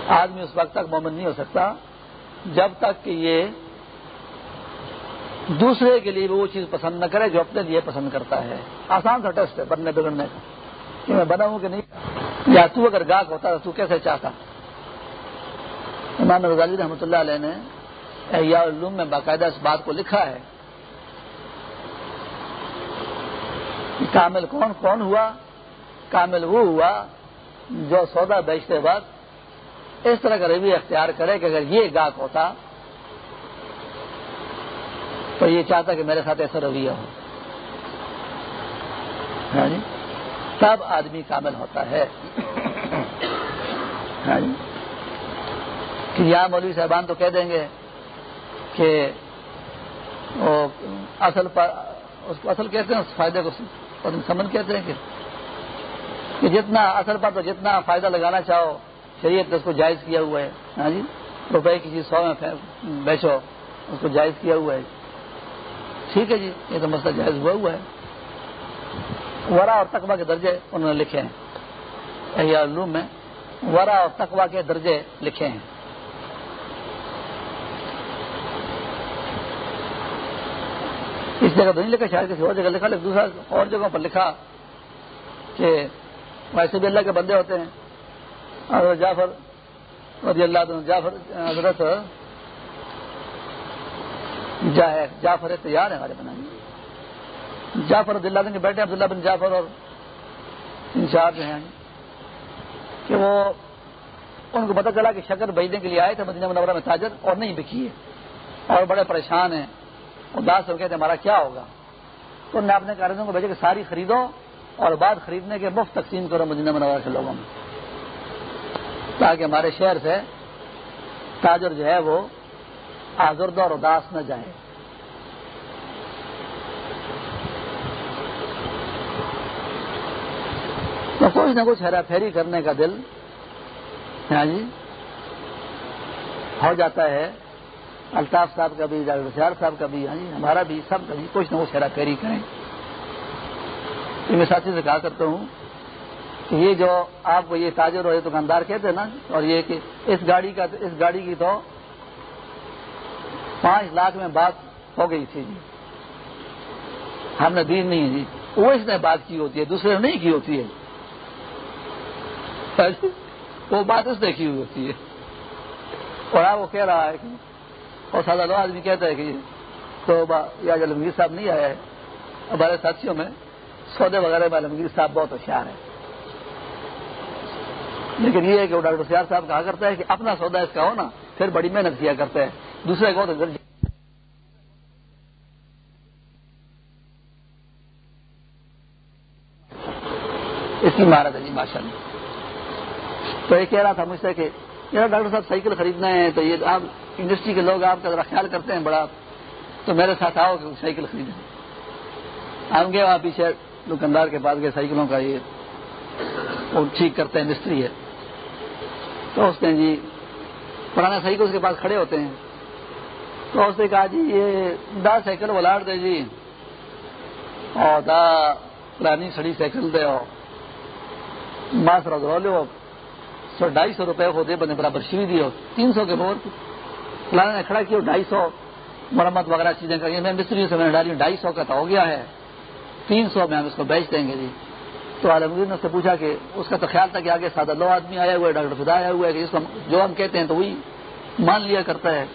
آدمی اس وقت تک مومن نہیں ہو سکتا، جب تک کہ یہ دوسرے کے لیے وہ چیز پسند نہ کرے جو اپنے لیے پسند کرتا ہے۔ آسان سا ٹیسٹ ہے، بننے بگڑنے کا۔ کہ میں بنا ہوں کہ نہیں؟ یا تو اگر گاہک ہوتا تو, کیسے چاہتا؟ امام رضالی رحمۃ اللہ علیہ نے احیاء العلوم میں باقاعدہ اس بات کو لکھا ہے کامل کون کون ہوا کامل وہ ہوا جو سودا بیچتے وقت اس طرح کا روی اختیار کرے کہ اگر یہ گاہک ہوتا تو یہ چاہتا کہ میرے ساتھ ایسا رویہ ہو۔ ہاں جی؟ تب آدمی کامل ہوتا ہے۔ ہاں جی۔ کہ یہاں مولوی صاحبان تو کہہ دیں گے کہ وہ اصل پر اس کو اصل کہتے ہیں، اس فائدے کو سمن کہتے ہیں کہ جتنا اصل پر تو جتنا فائدہ لگانا چاہو، شریعت نے اس کو جائز کیا ہوا ہے۔ ہاں جی۔ روپئے کی چیز سو میں بیچو، اس کو جائز کیا ہوا ہے۔ ٹھیک ہے جی یہ تو مسئلہ جائز ہوا ہوا ہے۔ ورا اور تقوا کے درجے انہوں نے لکھے ہیں۔ علوم میں ورا اور تقوا کے درجے لکھے ہیں۔ اس جگہ تو نہیں لکھا، شاید کسی اور جگہ لکھا دوسرا اور جگہوں پر لکھا کہ ویسے بھی اللہ کے بندے ہوتے ہیں۔ اور جعفر رضی اللہ جعفر، حضرت جعفر تیار ہے ہمارے بنانے۔ جعفر عبد اللہ کے بیٹے عبداللہ بن جعفر اور انچارج ہیں۔ کہ وہ ان کو پتا چلا کہ شکر بھیجنے کے لیے آئے تھے مدینہ منورہ میں تاجر اور نہیں بکی ہے۔ اور بڑے پریشان ہیں۔ اداس ہو کہتے ہمارا کیا ہوگا؟ تو انہوں نے اپنے کاروباروں کو بھیجا کہ ساری خریدو اور بعد خریدنے کے مفت تقسیم کرو مدینہ منورہ کے لوگوں میں۔ تاکہ ہمارے شہر سے تاجر جو ہے وہ آزردہ اور اداس نہ جائے۔ تو کچھ نہ کچھ ہیرا پھیری کرنے کا دل؟ ہاں جی؟ ہو جاتا ہے۔ الطاف صاحب کا بھی ڈاکٹر سیار صاحب کا بھی ہاں جی ہمارا بھی سب کا بھی کچھ نہ کچھ ہیرا پھیری کریں۔ میں ساتھی سے کہا کرتا ہوں کہ یہ جو آپ کو یہ تاجر اور یہ دکاندار کہتے ہیں نا، اور یہ کہ اس گاڑی کا، اس گاڑی کی تو پانچ لاکھ میں بات ہو گئی تھی جی۔ ہم نے دین نہیں ہے جی۔ وہ اس نے بات کی ہوتی ہے، دوسرے نے نہیں کی ہوتی ہے۔ وہ بات اس نے کی ہوئی ہوتی ہے۔ اور آپ وہ کہہ رہا ہے کہ اور سادہ لو آدمی کہتا ہے کہ تو یا جلمگیر صاحب نہیں آیا ہے، ہمارے ساتھیوں میں سودے وغیرہ میں علمگیر صاحب بہت ہوشیار ہے لیکن یہ ہے کہ وہ ڈاکٹر سیار صاحب کہا کرتا ہے کہ اپنا سودا اس کا ہو نا، پھر بڑی محنت کیا کرتا ہے۔ دوسرے کو تو اس کی مہارت ہے جی ماشاء اللہ تو یہ کہہ رہا تھا مجھ سے کہ میرا ڈاکٹر صاحب سائیکل خریدنا ہے تو یہ آپ انڈسٹری کے لوگ آپ کا ذرا خیال کرتے ہیں بڑا تو میرے ساتھ آؤ کہ سائیکل خریدیں۔ ہم گئے وہاں پیچھے دکاندار کے پاس گئے سائیکلوں کا یہ۔ ٹھیک کرتے ہیں مستری ہے۔ تو اس نے جی پرانا سائیکل اس کے پاس کھڑے ہوتے ہیں۔ تو اس نے کہا جی یہ دا سائیکل ولاڑ دے جی۔ اور دا پرانی سڑی سائیکل دے۔ اور ماس رو لو سو ڈھائی سو روپئے ہو دے بنے برابر شیوی دی تین سو کے بور۔ فلانا نے کھڑا کیا، ڈھائی سو۔ مرمت وغیرہ چیزیں کری میں مستری سے میں نے ڈالی ڈھائی سو کا تو ہو گیا ہے۔ تین سو میں ہم اس کو بیچ دیں گے جی۔ تو عالمگیر نے اس سے پوچھا کہ اس کا تو خیال تھا کہ آگے سادہ لو آدمی آیا ہوا ہے ڈاکٹر فدا آیا ہوا ہے کہ اس کو جو ہم کہتے ہیں تو وہی مان لیا کرتا ہے۔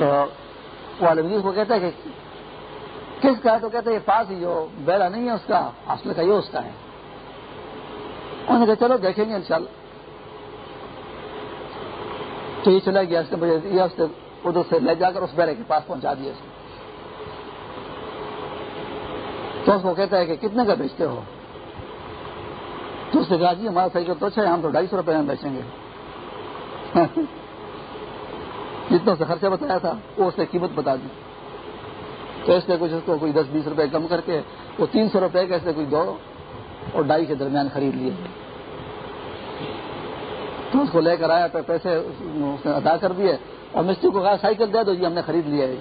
تو وہ عالمگیر کو کہتا ہے کہ کس کا؟ ہے تو کہتے ہیں یہ پاس ہی جو بیڑا نہیں ہے اس کا، اصل کا یہ اس کا ہے۔ انہوں نے کہا، چلو دیکھیں گے انشاءاللہ. تو یہ چلا گیا اس نے یہ ادھر سے لے جا کر اس بیڑے کے پاس پہنچا دیا اس نے تو اس کو کہتا ہے کہ کتنے کا بیچتے ہو؟ تو اس نے کہا جی ہمارا سائیکل تو اچھا ہے، ہم تو ڈھائی سو روپئے میں بیچیں گے۔ جتنا سے خرچہ بتایا تھا، وہ اس نے قیمت بتا دی۔ تو اس نے کچھ اس کو کوئی دس بیس روپے کم کر کے، وہ تین سو روپئے کا اس نے کوئی دو اور ڈھائی کے درمیان خرید لیے۔ تو اس کو لے کر آیا تو پیسے اس نے ادا کر دیے۔ اور مستری کو کہا، سائیکل دے دو جی ہم نے خرید لیا ہے۔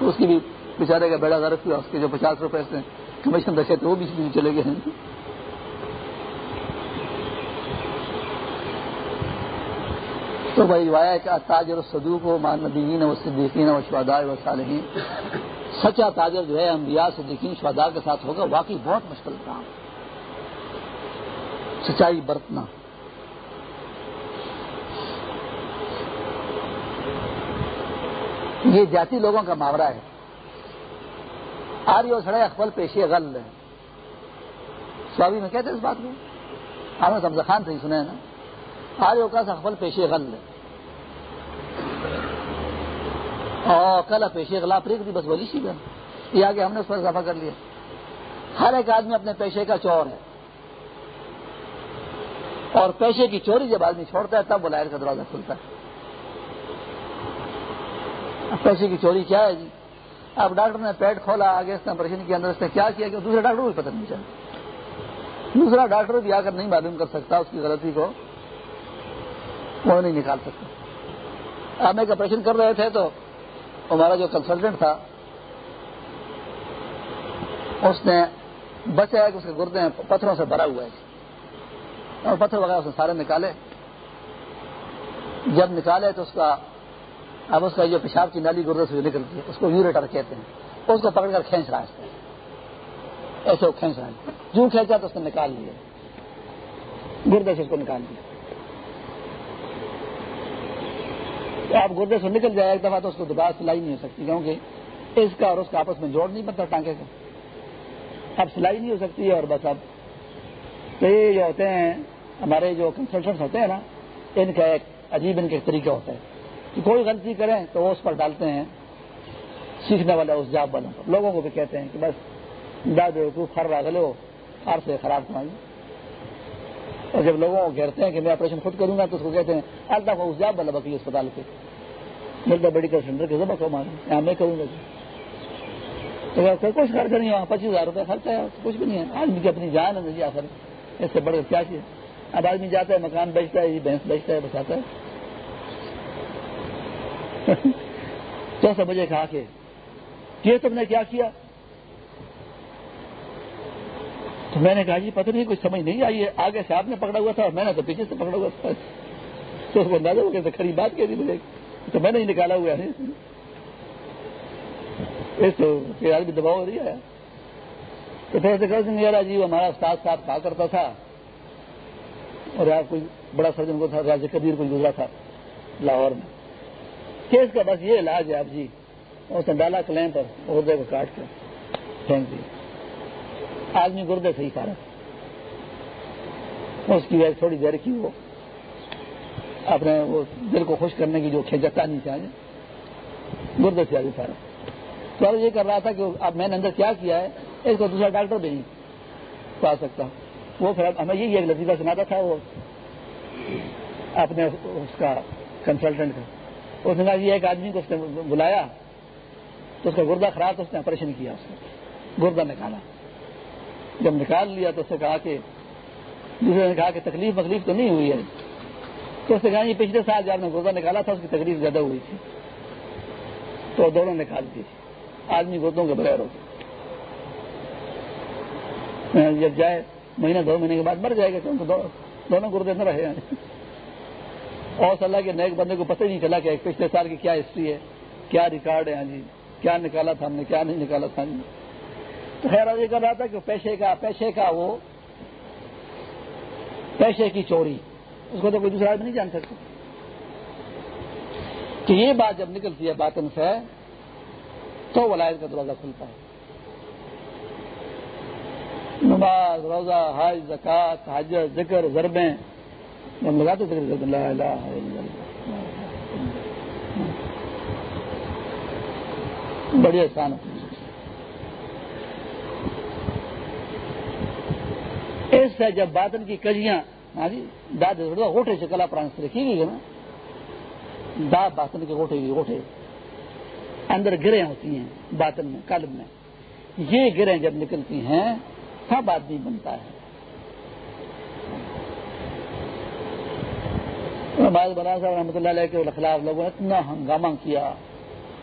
اس کی بھی بیچارے کا بیڑا غرض کیا اس کے جو پچاس روپے سے کمیشن رکھے تھے، وہ بھی چلے گئے ہیں۔ تو بھائی وایا کہ تاجر صدوق و مان ندین و صدیقین و شہداء و صالحین سچا تاجر جو ہے، انبیاء، صدیقین، شہداء کے ساتھ ہوگا، واقعی بہت مشکل کام۔ سچائی برتنا۔ یہ جاتی لوگوں کا محاورہ ہے۔ آری اور سڑے اخبل پیشے غل ہے سوابی میں کہتے اس بات کو؟ آپ نے سبز خان سے ہی سنا ہے نا؟ آری کا اخبل پیشے غل ہے اور کل پیشے غلا پریک دی بس بولی سی یہ آگے ہم نے اس پر اضافہ کر لیا۔ ہر ایک آدمی اپنے پیشے کا چور ہے۔ اور پیشے کی چوری جب آدمی چھوڑتا ہے، تب وہ لائر کا دروازہ کھلتا ہے۔ پیسے کی چوری کیا ہے جی؟ اب ڈاکٹر نے پیٹ کھولا، آگے اس نے آپریشن کے اندر اس نے کیا کیا کہ دوسرے ڈاکٹر کو پتہ نہیں چلا۔ دوسرا ڈاکٹر بھی آ کر نہیں معلوم کر سکتا، اس کی غلطی کو وہ نہیں نکال سکتا۔ ہم ایک آپریشن کر رہے تھے تو ہمارا جو کنسلٹنٹ تھا، اس نے بچا ہے کہ اس کے گردے پتھروں سے بھرا ہوا ہے۔ اور پتھر وغیرہ اس نے سارے نکالے۔ جب نکالے تو اس کا، اب اس کا جو پیشاب کی نالی گردے سے نکلتی ہے اس کو یوریٹر کہتے ہیں۔ اس کو پکڑ کر کھینچ رہا ہے ایسے وہ کھینچ رہا ہے۔ جو کھینچا تو اس نے نکال لیا۔ گردے سے اس کو نکال دیا۔ آپ گردے سے نکل جائے ایک دفعہ تو اس کو دوبارہ سلائی نہیں ہو سکتی، کیونکہ اس کا اور اس کا آپس میں جوڑ نہیں بنتا ٹانکے کا۔ اب سلائی نہیں ہو سکتی ہے اور بس اب تو یہ جو ہوتے ہیں، ہمارے جو کنسلٹنٹ ہوتے ہیں نا، ان کا ایک عجیب ان کا ایک طریقہ ہوتا ہے کہ کوئی غلطی کریں تو وہ اس پر ڈالتے ہیں، سیکھنے والا اس جاب والوں پر۔ لوگوں کو بھی کہتے ہیں کہ بس داد خر راغلے ہو، ہر سے خراب کمائی۔ اور جب لوگوں کو کہتے ہیں کہ میں آپریشن خود کروں گا تو اس کو کہتے ہیں، اللہ کو اس جاب والا بکی اسپتال کے۔ ملتا میڈیکل سینٹر کے ضبط یہاں میں کروں گا جی۔ تو کچھ خرچہ نہیں وہاں پچیس ہزار روپے خرچہ ہے کچھ بھی نہیں ہے۔ آدمی کی اپنی جان ہے جی آخر اس سے بڑھ کر کیا چیز اب آدمی جاتا ہے، مکان بیچتا ہے بھینس بیچتا ہے، بساتا ہے۔ تو سب مجھے کہا کہ یہ تم نے کیا کیا؟ تو میں نے کہا جی پتہ نہیں کچھ سمجھ نہیں آئی ہے۔ آگے سے آپ نے پکڑا ہوا تھا اور میں نے تو پیچھے سے پکڑا ہوا تھا۔ تو اس کو اندازہ ہو گیا کھڑی بات کہہ دی مجھے تو میں نے ہی نکالا ہوا ہے۔ آدمی دباؤ ہو رہی ہے۔ تو پھر ذکر سنگھ یار جی ہمارا استاد صاحب کہا کرتا تھا۔ اور یار کوئی بڑا سرجن کو تھا راج کبیر کوئی گزرا تھا لاہور میں۔ کیس کا بس یہ علاج ہے آپ جی۔ اس نے ڈالا کلیم پر گردے کو کاٹ کے۔ پھینک دیا آدمی گردے سے ہی سارا اس کی وجہ تھوڑی دیر کی وہ اپنے وہ دل کو خوش کرنے کی جو کھینچتا نہیں چاہیے گردے سے آگے سارا۔ تو یہ کر رہا تھا کہ اب میں نے اندر کیا کیا ہے، اس کو دوسرا ڈاکٹر بھی نہیں پا سکتا۔ وہ پھر ہمیں یہی ایک لطیفہ سناتا تھا وہ اپنے اس کا کنسلٹنٹ کا۔ اس نے کہا یہ ایک آدمی کو اس نے بلایا، تو اس کا گردہ خراب، تو اس نے آپریشن کیا، اس نے گردہ نکالا۔ جب نکال لیا تو اس نے کہا کہ دوسرے نے کہا کہ تکلیف مکلیف تو نہیں ہوئی ہے۔ تو اس نے کہا یہ پچھلے سال جب نے گردہ نکالا تھا، اس کی تکلیف زیادہ ہوئی تھی۔ تو دونوں نکال دی۔ آدمی گردوں کے بغیر ہوتے جب جائے، مہینہ دو مہینے کے بعد مر جائے گا کیونکہ دونوں گردے نہ رہے۔ ہیں اور صلاح کے نیک بندے کو پتہ ہی نہیں چلا کہ پچھلے سال کی کیا ہسٹری ہے، کیا ریکارڈ ہے۔ ہاں جی کیا نکالا تھا ہم نے، کیا نہیں نکالا تھا۔ جی تو خیر یہ کر رہا تھا کہ پیشے کا پیشے کا وہ پیشے کی چوری۔ اس کو تو کوئی دوسرا آدمی نہیں جان سکتا۔ کہ یہ بات جب نکلتی ہے باطن سے، تو ولایت کا دروازہ کھلتا ہے۔ نماز، روزہ، حج زکات حاجت ذکر، ضربیں۔ ہم لگاتے ذکر لا الہ الا اللہ۔ بڑی آسان ہے۔ اس سے جب باطن کی کجیاں ہاں جی، گوٹے سے کلا پران سے رکھی گئی ہے نا۔ دا باطن کے گوٹے کی گوٹے اندر گریں ہوتی ہیں، باطن میں، قلب میں۔ یہ گریں جب نکلتی ہیں سب آدمی بنتا ہے۔ بنا صاحب رحمۃ اللہ علیہ کے خلاف لوگوں نے اتنا ہنگامہ کیا۔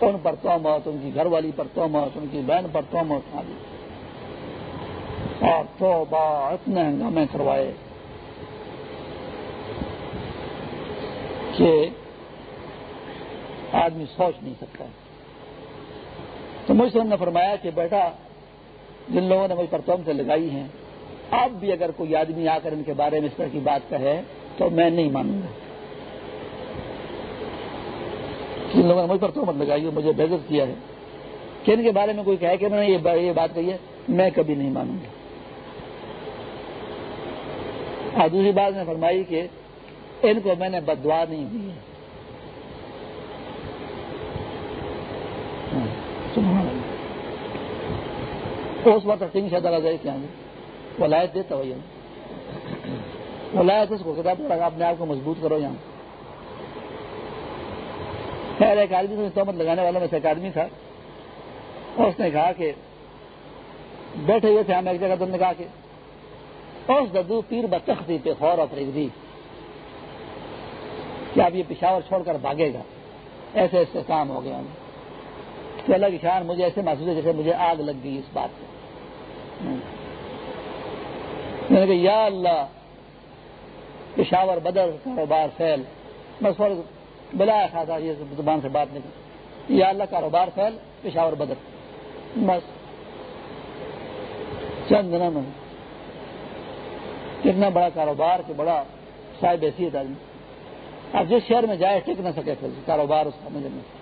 ان پر تومت ان کی گھر والی پر تومت ان کی بہن پر تومت ہاں جی۔ اور تو با اتنے ہنگامے کروائے کہ آدمی سوچ نہیں سکتا تو مجھ سے انہوں نے فرمایا کہ بیٹا، جن لوگوں نے مجھ پر توم سے لگائی ہیں، اب بھی اگر کوئی آدمی آ کر ان کے بارے میں اس طرح کی بات کہے تو میں نہیں مانوں گا۔ جن لوگوں نے مجھ پر تومت لگائی ہے مجھے بےزت کیا ہے، کہ ان کے بارے میں کوئی کہے کہ میں نے یہ بات کہی ہے، میں کبھی نہیں مانوں گا۔ اور دوسری بات میں فرمائی کہ ان کو میں نے بدوا نہیں دی۔ ہاں، ہے اس وقت تین شاید کیا ولایت دیتا ہو یہ۔ ولایت اس کو کتاب پڑھا اپنے آپ کو مضبوط کرو یہاں۔ خیر، ایک آدمی سے تومت لگانے والوں میں سے ایک آدمی تھا۔ اور اس نے کہا کہ بیٹھے ہوئے تھے ہم ایک جگہ تم نے کہا کہ اس ددو پیر بچختی پہ خور اور دی کہ اب یہ پشاور چھوڑ کر بھاگے گا. ایسے ایسے کام ہو گیا. کہ اللہ کی شان مجھے ایسے محسوس ہے جیسے مجھے آگ لگ گئی اس بات سے. میں نے کہا، یا اللہ، پشاور بدر، کاروبار فیل. بس بلایا خاصا یہ زبان سے بات نہیں یا اللہ، کاروبار فیل، پشاور بدر. بس۔ چند دنوں میں کتنا بڑا کاروبار کہ بڑا صاحب حیثیت آدمی اب جس شہر میں جائے ٹک نہ سکے پھر کاروبار اس کا مجھے میں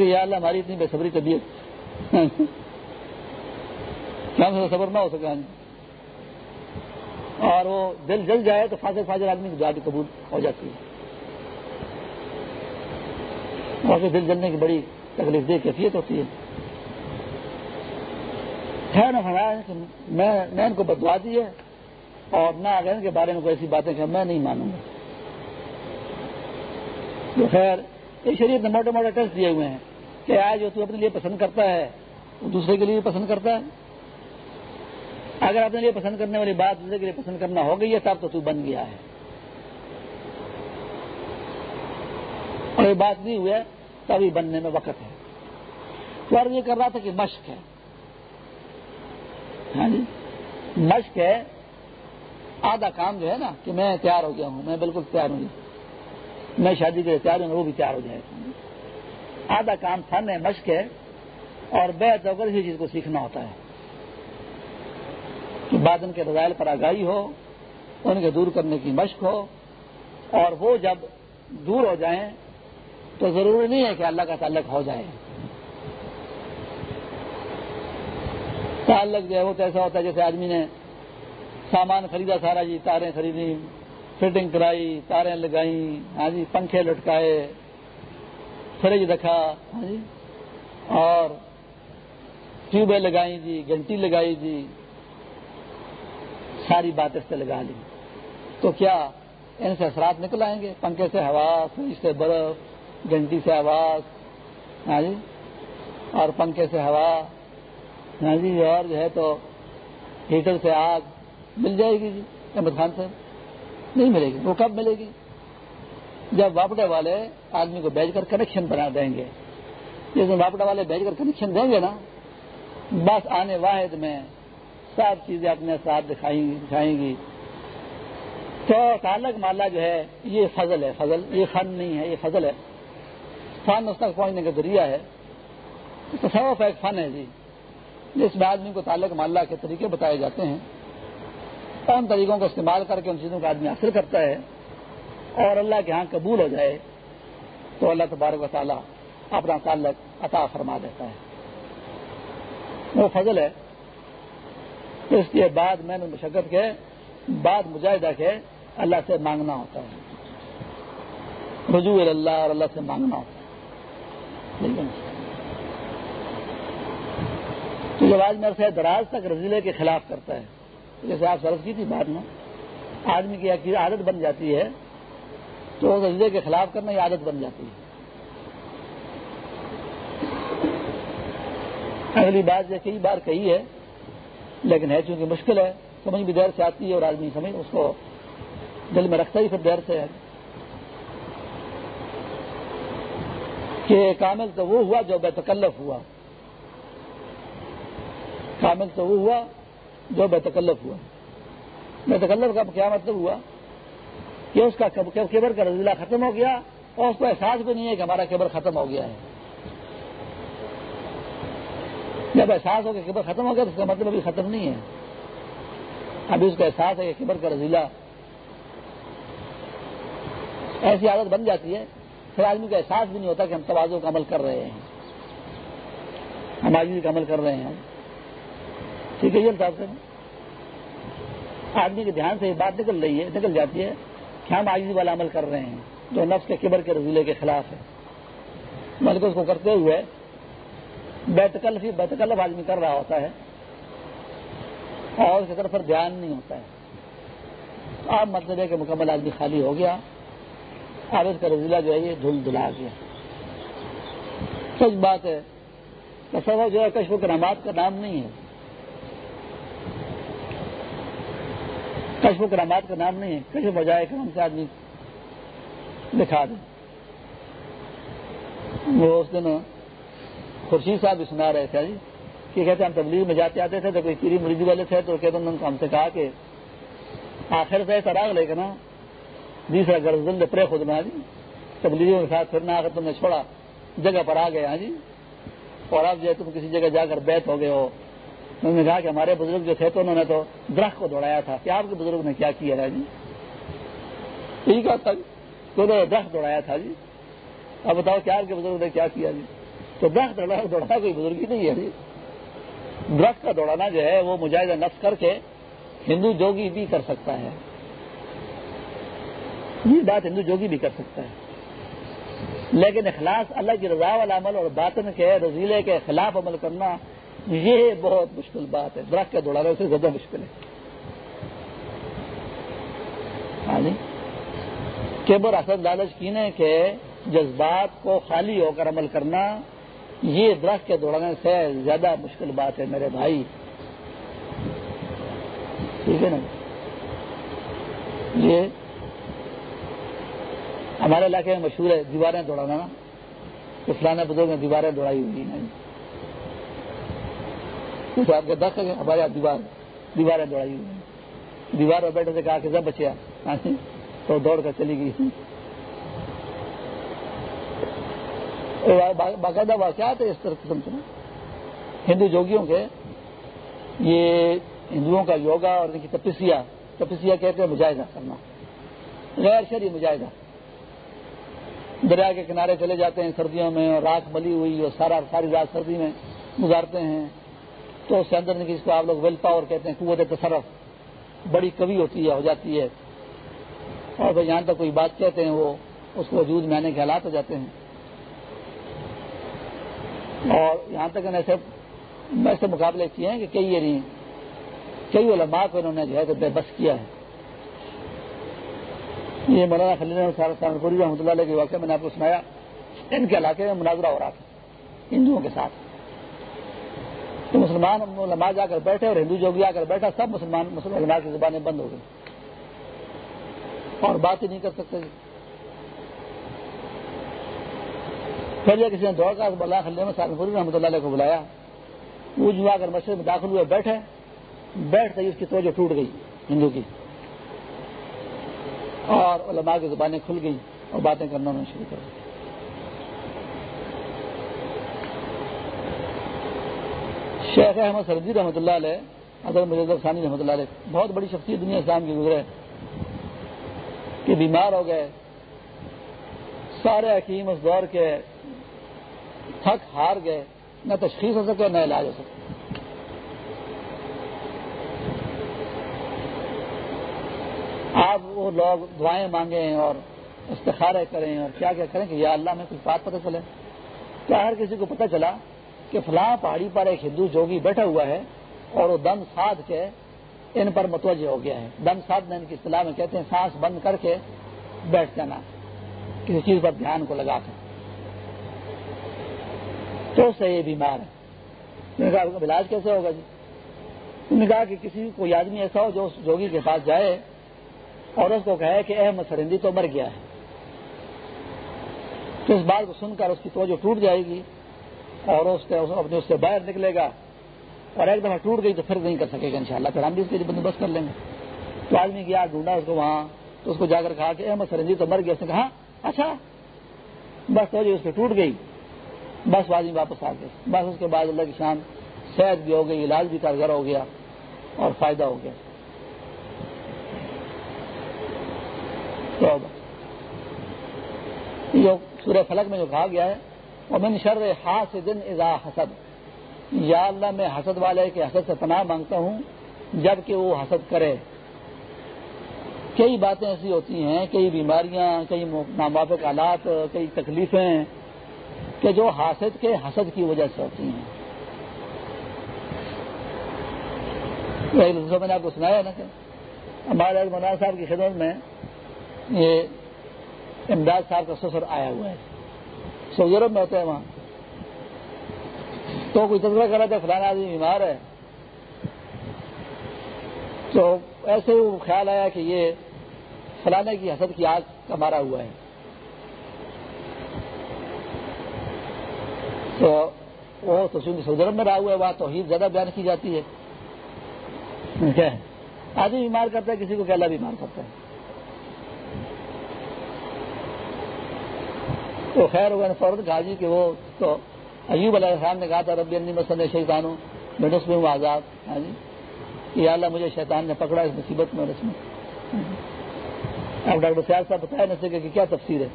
یا اللہ، ہماری اتنی بے صبری طبیعت۔ کیا سے صبر نہ ہو سکا اور وہ دل جل جائے تو فاضل فاضل آدمی کی دعا بھی قبول ہو جاتی ہے۔ اور دل جلنے کی بڑی تکلیف دہ کیفیت ہوتی ہے۔ خیر کہ میں ان کو بدوا دی ہے اور نہ اگر ان کے بارے میں کوئی ایسی باتیں کہ میں نہیں مانوں گا۔ تو خیر، یہ شریف نے موٹے موٹے ٹیسٹ دیے ہوئے ہیں کہ آج جو تو اپنے لیے پسند کرتا ہے، وہ دوسرے کے لیے بھی پسند کرتا ہے۔ اگر اپنے لیے پسند کرنے والی بات دوسرے کے لیے پسند کرنا ہو گئی ہے، تب تو تو بن گیا ہے۔ اور یہ بات نہیں ہوئی ہے، تبھی بننے میں وقت ہے۔ تو یہ کر رہا تھا کہ مشق ہے۔ ہاں جی۔ مشق ہے۔ آدھا کام جو ہے نا کہ میں تیار ہو گیا ہوں۔ میں بالکل تیار ہوں جی۔ میں شادی کے لیے تیار ہوں وہ بھی تیار ہو جائے آدھا کام فن ہے مشق ہے۔ اور بے کر اسی چیز کو سیکھنا ہوتا ہے۔ کہ بعد ان کے رضائل پر آگاہی ہو، ان کے دور کرنے کی مشق ہو۔ اور وہ جب دور ہو جائیں تو ضروری نہیں ہے کہ اللہ کا تعلق ہو جائے۔ تعلق جو ہے وہ کیسا ہوتا ہے جیسے آدمی نے سامان خریدا سارا جی تاریں خریدی فٹنگ کرائی، تاریں لگائی ہاں جی پنکھے لٹکائے، فریج رکھا ہاں جی اور ٹیوبیں لگائی جی گھنٹی لگائی جی ساری بات اس سے لگا لی۔ تو کیا ان سے اثرات نکل آئیں گے؟ پنکھے سے ہوا، فریج سے برف، گھنٹی سے آواز ہاں جی اور پنکھے سے ہوا جی اور جو ہے تو ہیٹر سے آگ مل جائے گی جی احمد خان سے نہیں ملے گی۔ وہ کب ملے گی؟ جب واپڈے والے آدمی کو بیچ کر کنیکشن بنا دیں گے۔ جس میں واپڈا والے بیچ کر کنیکشن دیں گے نا، بس آنے واحد میں سب چیزیں اپنے ساتھ دکھائیں گی۔ تو تعلق مالا جو ہے، یہ فضل ہے، فضل۔ یہ فن نہیں ہے، یہ فضل ہے۔ فن اس تک پہنچنے کا ذریعہ ہے۔ تصوف ایک فن ہے جی۔ جس میں آدمی کو تعلق مالا کے طریقے بتائے جاتے ہیں ان طریقوں کا استعمال کر کے ان چیزوں کا آدمی حاصل کرتا ہے اور اللہ کے ہاں قبول ہو جائے تو اللہ تبارک و تعالیٰ اپنا تعلق عطا فرما دیتا ہے۔ وہ فضل ہے۔ اس کے بعد میں نے مشقت کے بعد مجاہدہ کے اللہ سے مانگنا ہوتا ہے۔ رجوع اللہ اور اللہ سے مانگنا ہوتا ہے۔ تو جب آج میرے سے دراز تک رضیلے کے خلاف کرتا ہے۔ جیسے آپ سرف کی تھی بات میں آدمی کی عادت بن جاتی ہے تو رضیلے کے خلاف کرنا یہ عادت بن جاتی ہے۔ اگلی بات یہ کئی بار کہی ہے، لیکن ہے چونکہ مشکل ہے، سمجھ بھی دیر سے آتی ہے اور آدمی سمجھ اس کو دل میں رکھتا ہی پھر دیر سے ہے۔ کہ کامل تو وہ ہوا جو بے تکلف ہوا۔ کامل تو وہ ہوا جو بے تکلف ہوا۔ بے تکلف کا کیا مطلب ہوا؟ کہ اس کا کیبر کا رضیلہ ختم ہو گیا اور اس کو احساس بھی نہیں ہے کہ ہمارا کیبر ختم ہو گیا ہے۔ جب احساس ہو کہ کبر ختم ہو گیا تو اس کا مطلب ابھی ختم نہیں ہے۔ ابھی اس کا احساس ہے کہ کبر کا رضیلہ ایسی عادت بن جاتی ہے، پھر آدمی کا احساس بھی نہیں ہوتا کہ ہم توازوں کا عمل کر رہے ہیں۔ ہم آج کا عمل کر رہے ہیں۔ ٹھیک ہے یہ صاحب سے آدمی کے دھیان سے یہ بات نکل رہی ہے، نکل جاتی ہے کہ ہم آجی والا عمل کر رہے ہیں، جو نفس کے کبر کے رضیلے کے خلاف ہے۔ بلکہ اس کو کرتے ہوئے بیتکلف ہی بیتکلف آدمی کر رہا ہوتا ہے اور اس کی طرف پر دھیان نہیں ہوتا ہے۔ اب مطلب ہے کہ مکمل آدمی خالی ہو گیا، اب اس کا رضیلہ جو ہے یہ دھل دھلا گیا۔ سچ بات ہے تصور جو ہے کشف کرامات کا نام نہیں ہے۔ کشف کرامات کا نام نہیں ہے کشف بجائے کرم سے آدمی دکھا دیں۔ وہ اس دن خورشید صاحب بھی سنا رہے تھے جی کہ کہتے ہم تبلیغ میں جاتے آتے تھے تو کوئی پیری مریضی والے تھے تو کہتے انہوں نے ہم سے کہا کہ آخر سے ایسا راگ لے کے نا، دوسرا گرز پرے خود میں جی تبلیغوں کے ساتھ پھرنا آ کر تم نے چھوڑا، جگہ پر آ گئے ہاں جی۔ اور اب جو ہے تم کسی جگہ جا کر بیت ہو گئے ہو۔ انہوں نے کہا کہ ہمارے بزرگ جو تھے تو انہوں نے تو درخت کو دوڑایا تھا۔ کہ آپ کے بزرگ نے کیا کیا ہے جی؟ ٹھیک ہے تک تو درخت دوڑایا تھا جی۔ اب بتاؤ کہ آپ کے بزرگ نے کیا کیا جی؟ تو درخت دوڑا دوڑا کوئی بزرگی نہیں ہے جی۔ درخت کا دوڑانا جو ہے وہ مجاہدہ نفس کر کے ہندو جوگی بھی کر سکتا ہے۔ یہ بات ہندو جوگی بھی کر سکتا ہے۔ لیکن اخلاص اللہ کی رضا والا عمل اور باطن کے رضیلے کے خلاف عمل کرنا یہ بہت مشکل بات ہے۔ درخت کے دوڑانے سے زیادہ مشکل ہے۔ ہاں جی۔ کیبر لالچ کینے کے جذبات کو خالی ہو کر عمل کرنا یہ درخت کے دوڑانے سے زیادہ مشکل بات ہے میرے بھائی۔ ٹھیک ہے نا؟ یہ ہمارے علاقے میں مشہور ہے دیواریں دوڑانا۔ تو فلانا بزرگ نے دیواریں دوڑائی ہوئی ہیں۔ آپ کے دس ہمارے یہاں دیوار دیواریں دوڑائی ہوئی۔ دیوار پر بیٹھے سے کہا کہ سب بچیا ہاں جی۔ تو دوڑ کر چلی گئی۔ باقاعدہ واقعات ہے اس طرح قسم سے ہندو جوگیوں کے یہ ہندوؤں کا یوگا اور ان کی تپسیا تپسیا کہتے ہیں مجاہدہ کرنا۔ غیر شری مجاہدہ۔ دریا کے کنارے چلے جاتے ہیں سردیوں میں اور رات ملی ہوئی اور سارا، ساری رات سردی میں گزارتے ہیں۔ تو اس کے اندر جس کو آپ لوگ ویل پاور کہتے ہیں، قوت تصرف۔ بڑی کبھی ہوتی ہے، ہو جاتی ہے۔ اور بھائی جہاں تک کوئی بات کہتے ہیں، وہ اس کو وجود میں آنے کے حالات ہو جاتے ہیں۔ اور یہاں تک ایسے ایسے مقابلے کیے ہیں کہ کئی یعنی کئی علماء کو انہوں نے جو ہے بے بس کیا ہے۔ یہ مولانا خلیل پوری رحمۃ اللہ علیہ کے واقعہ میں نے آپ کو سنایا۔ ان کے علاقے میں مناظرہ ہو رہا تھا، ہندوؤں کے ساتھ۔ تو مسلمان علماء جا کر بیٹھے اور ہندو جو بھی آ کر بیٹھا، سب مسلمان مسلمان علماء کی زبانیں بند ہو گئی اور بات ہی نہیں کر سکتے جی۔ پھر جب کسی نے دوڑ کر بلا خلے میں سہارنپوری رحمۃ اللہ علیہ کو بلایا۔ وہ جو آ کر مسجد میں داخل ہوئے بیٹھے، بیٹھتے ہی اس کی توجہ ٹوٹ گئی ہندو کی۔ اور علماء کی زبانیں کھل گئی اور باتیں کرنا انہوں نے شروع کر دی۔ شیخ احمد سردی رحمۃ اللہ علیہ، حضرت مجھے ثانی رحمۃ اللہ علیہ، بہت بڑی شخصیت دنیا اسلام کی گزرے، کہ بیمار ہو گئے، سارے حکیم اس دور کے تھک ہار گئے، نہ تشخیص ہو سکے، نہ علاج ہو سکے۔ آپ وہ لوگ دعائیں مانگیں اور استخارے کریں اور کیا کیا کریں کہ یا اللہ میں کچھ بات پتہ چلے۔ کیا ہر کسی کو پتہ چلا؟ کہ فلاں پہاڑی پر ایک ہندو جوگی بیٹھا ہوا ہے اور وہ دم ساتھ کے ان پر متوجہ ہو گیا ہے۔ دم ساتھ ان کی اصطلاح میں کہتے ہیں سانس بند کر کے بیٹھ جانا، کسی چیز پر دھیان کو لگا کر۔ تو سے یہ بیمار ہے۔ کہا علاج کیسے ہوگا جی؟ انہوں نے کہا کہ کسی کوئی آدمی ایسا ہو جو اس جوگی کے پاس جائے اور اس کو کہے کہ اے مسرندی تو مر گیا ہے۔ تو اس بات کو سن کر اس کی توجہ ٹوٹ جائے گی۔ اور اس اپنے اس سے باہر نکلے گا اور ایک دفعہ ٹوٹ گئی تو پھر نہیں کر سکے گا انشاءاللہ۔ پھر ہم بھی اس کے لیے بندوبست کر لیں گے۔ تو آدمی گیا ڈھونڈا اس کو وہاں، تو اس کو جا کر کہا کہ احمد سرنجی تو مر گیا۔ اس نے کہا ہاں، اچھا۔ بس توجہ جی اس پہ ٹوٹ گئی۔ بس وہ آدمی واپس آ گئے بس اس کے بعد اللہ کی شان، صحت بھی ہو گئی، علاج بھی کارگر ہو گیا اور فائدہ ہو گیا۔ جو سورہ فلک میں جو کہا گیا ہے وہ من شر ہاتھ دن ازا حسد۔ یا اللہ، میں حسد والے کے حسد سے پناہ مانگتا ہوں، جبکہ وہ حسد کرے۔ کئی باتیں ایسی ہوتی ہیں، کئی بیماریاں، کئی ناموافق حالات کئی تکلیفیں کہ جو حاسد کے حسد کی وجہ سے ہوتی ہیں۔ میں نے آپ کو سنایا نا کہ ہمارے مولانا صاحب کی خدمت میں یہ امداد صاحب کا سسر آیا ہوا ہے۔ سعودی یورپ میں ہوتے ہیں وہاں۔ تو کوئی تجربہ کر رہا تھا فلانا آدمی بیمار ہے۔ تو ایسے وہ خیال آیا کہ یہ فلانے کی حسد کی آگ کا مارا ہوا ہے۔ تو وہ تو سعودی عرب میں رہا ہوا ہے، وہاں توحید زیادہ بیان کی جاتی ہے۔ آدمی بیمار کرتا ہے، کسی کو کہلا بیمار کرتا ہے۔ تو خیر ہوا نے فوراً کہا جی کہ وہ تو ایوب علیہ السلام نے کہا تھا، ربی انی مسند شیطان ہوں میں نس میں ہوں آزاد۔ ہاں جی؟ کہ اللہ مجھے شیطان نے پکڑا، اس مصیبت میں اور اس میں۔ اب ڈاکٹر سیاد صاحب بتایا نہ سکے کہ کیا تفسیر ہے؟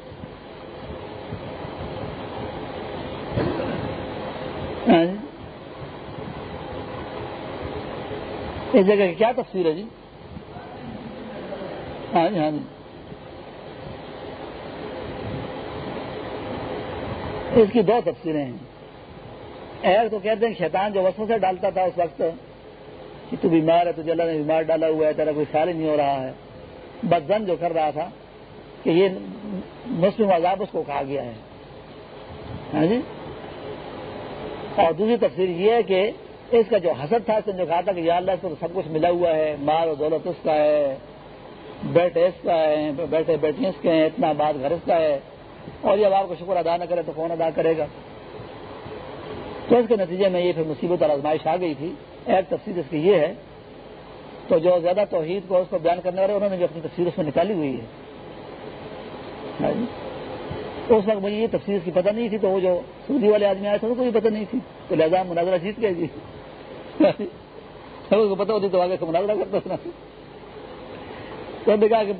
ہاں جی؟ اس جگہ کی کیا تفصیل ہے جی؟ ہاں جی ہاں جی۔ اس کی دو تفصیلیں ہیں۔ ایک تو کہتے ہیں شیطان جو وسوں سے ڈالتا تھا اس وقت کہ تو بیمار ہے تو اللہ نے بیمار ڈالا ہوا ہے، تیرا کوئی خیال ہی نہیں ہو رہا ہے۔ بدزن جو کر رہا تھا کہ یہ مسلم عذاب اس کو کہا گیا ہے۔ ہاں جی؟ اور دوسری تفصیل یہ ہے کہ اس کا جو حسد تھا، اس نے جو کہا تھا کہ یا اللہ، اس کو سب کچھ ملا ہوا ہے۔ مال و دولت اس کا ہے، بیٹے اس کا ہے بیٹے بیٹیاں اس کے ہیں، اتنا بات گھر اس کا ہے۔ اور جب آپ کو شکر ادا نہ کرے تو کون ادا کرے گا تو اس کے نتیجے میں یہ پھر مصیبت اور آزمائش آ گئی تھی ایک تفصیل اس کی یہ ہے تو جو زیادہ توحید کو اس کو بیان کرنے والے انہوں نے جو اپنی تفصیل اس میں نکالی ہوئی ہے اس وقت مجھے یہ تفصیل کی پتہ نہیں تھی تو وہ جو سعودی والے آدمی آئے تھے ان کو بھی پتہ نہیں تھی تو لہٰذا مناظرہ جیت گئے جی سب کو پتہ ہوتی تو آگے سے مناظرہ کرتا تھا تو نے کہا کہ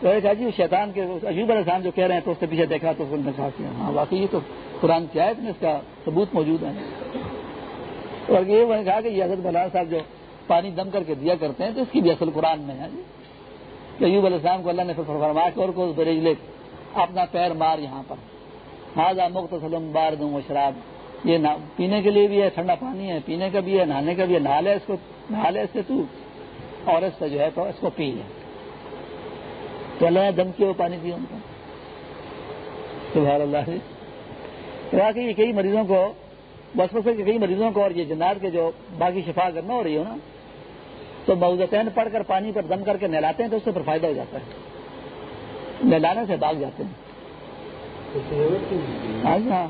کہا جی شیطان کے، عجیب السلام جو کہہ رہے ہیں تو اس کے پیچھے دیکھا تو اس نے کہا کہ ہاں واقعی یہ تو قرآن کی آیت میں اس کا ثبوت موجود ہے۔ اور یہ میں نے کہا کہ یہ حضرت مولانا صاحب جو پانی دم کر کے دیا کرتے ہیں تو اس کی بھی اصل قرآن میں ہے۔ جی ایوب علیہ السلام کو اللہ نے فرما کے اور کو بریج لے، اپنا پیر مار یہاں پر۔ ہاضا مختصلم بار دوں وہ شراب۔ یہ پینے کے لیے بھی ہے، ٹھنڈا پانی ہے، پینے کا بھی ہے، نہانے کا بھی ہے، نہا لے اس کو، نہا لے اس سے تو، اور اس سے جو ہے تو اس کو پی لے۔ تو اللہ دم کیا وہ پانی پیا ان کو سبحان اللہ جی۔ کہ یہ کئی مریضوں کو، بس بس کے کئی مریضوں کو اور یہ جنات کے جو باقی شفا کرنا ہو رہی ہو نا، تو موزتین پڑھ کر پانی پر دم کر کے نہلاتے ہیں تو اس سے پھر فائدہ ہو جاتا ہے۔ نہلانے سے بھاگ جاتے ہیں۔ ہاں, جی ہاں۔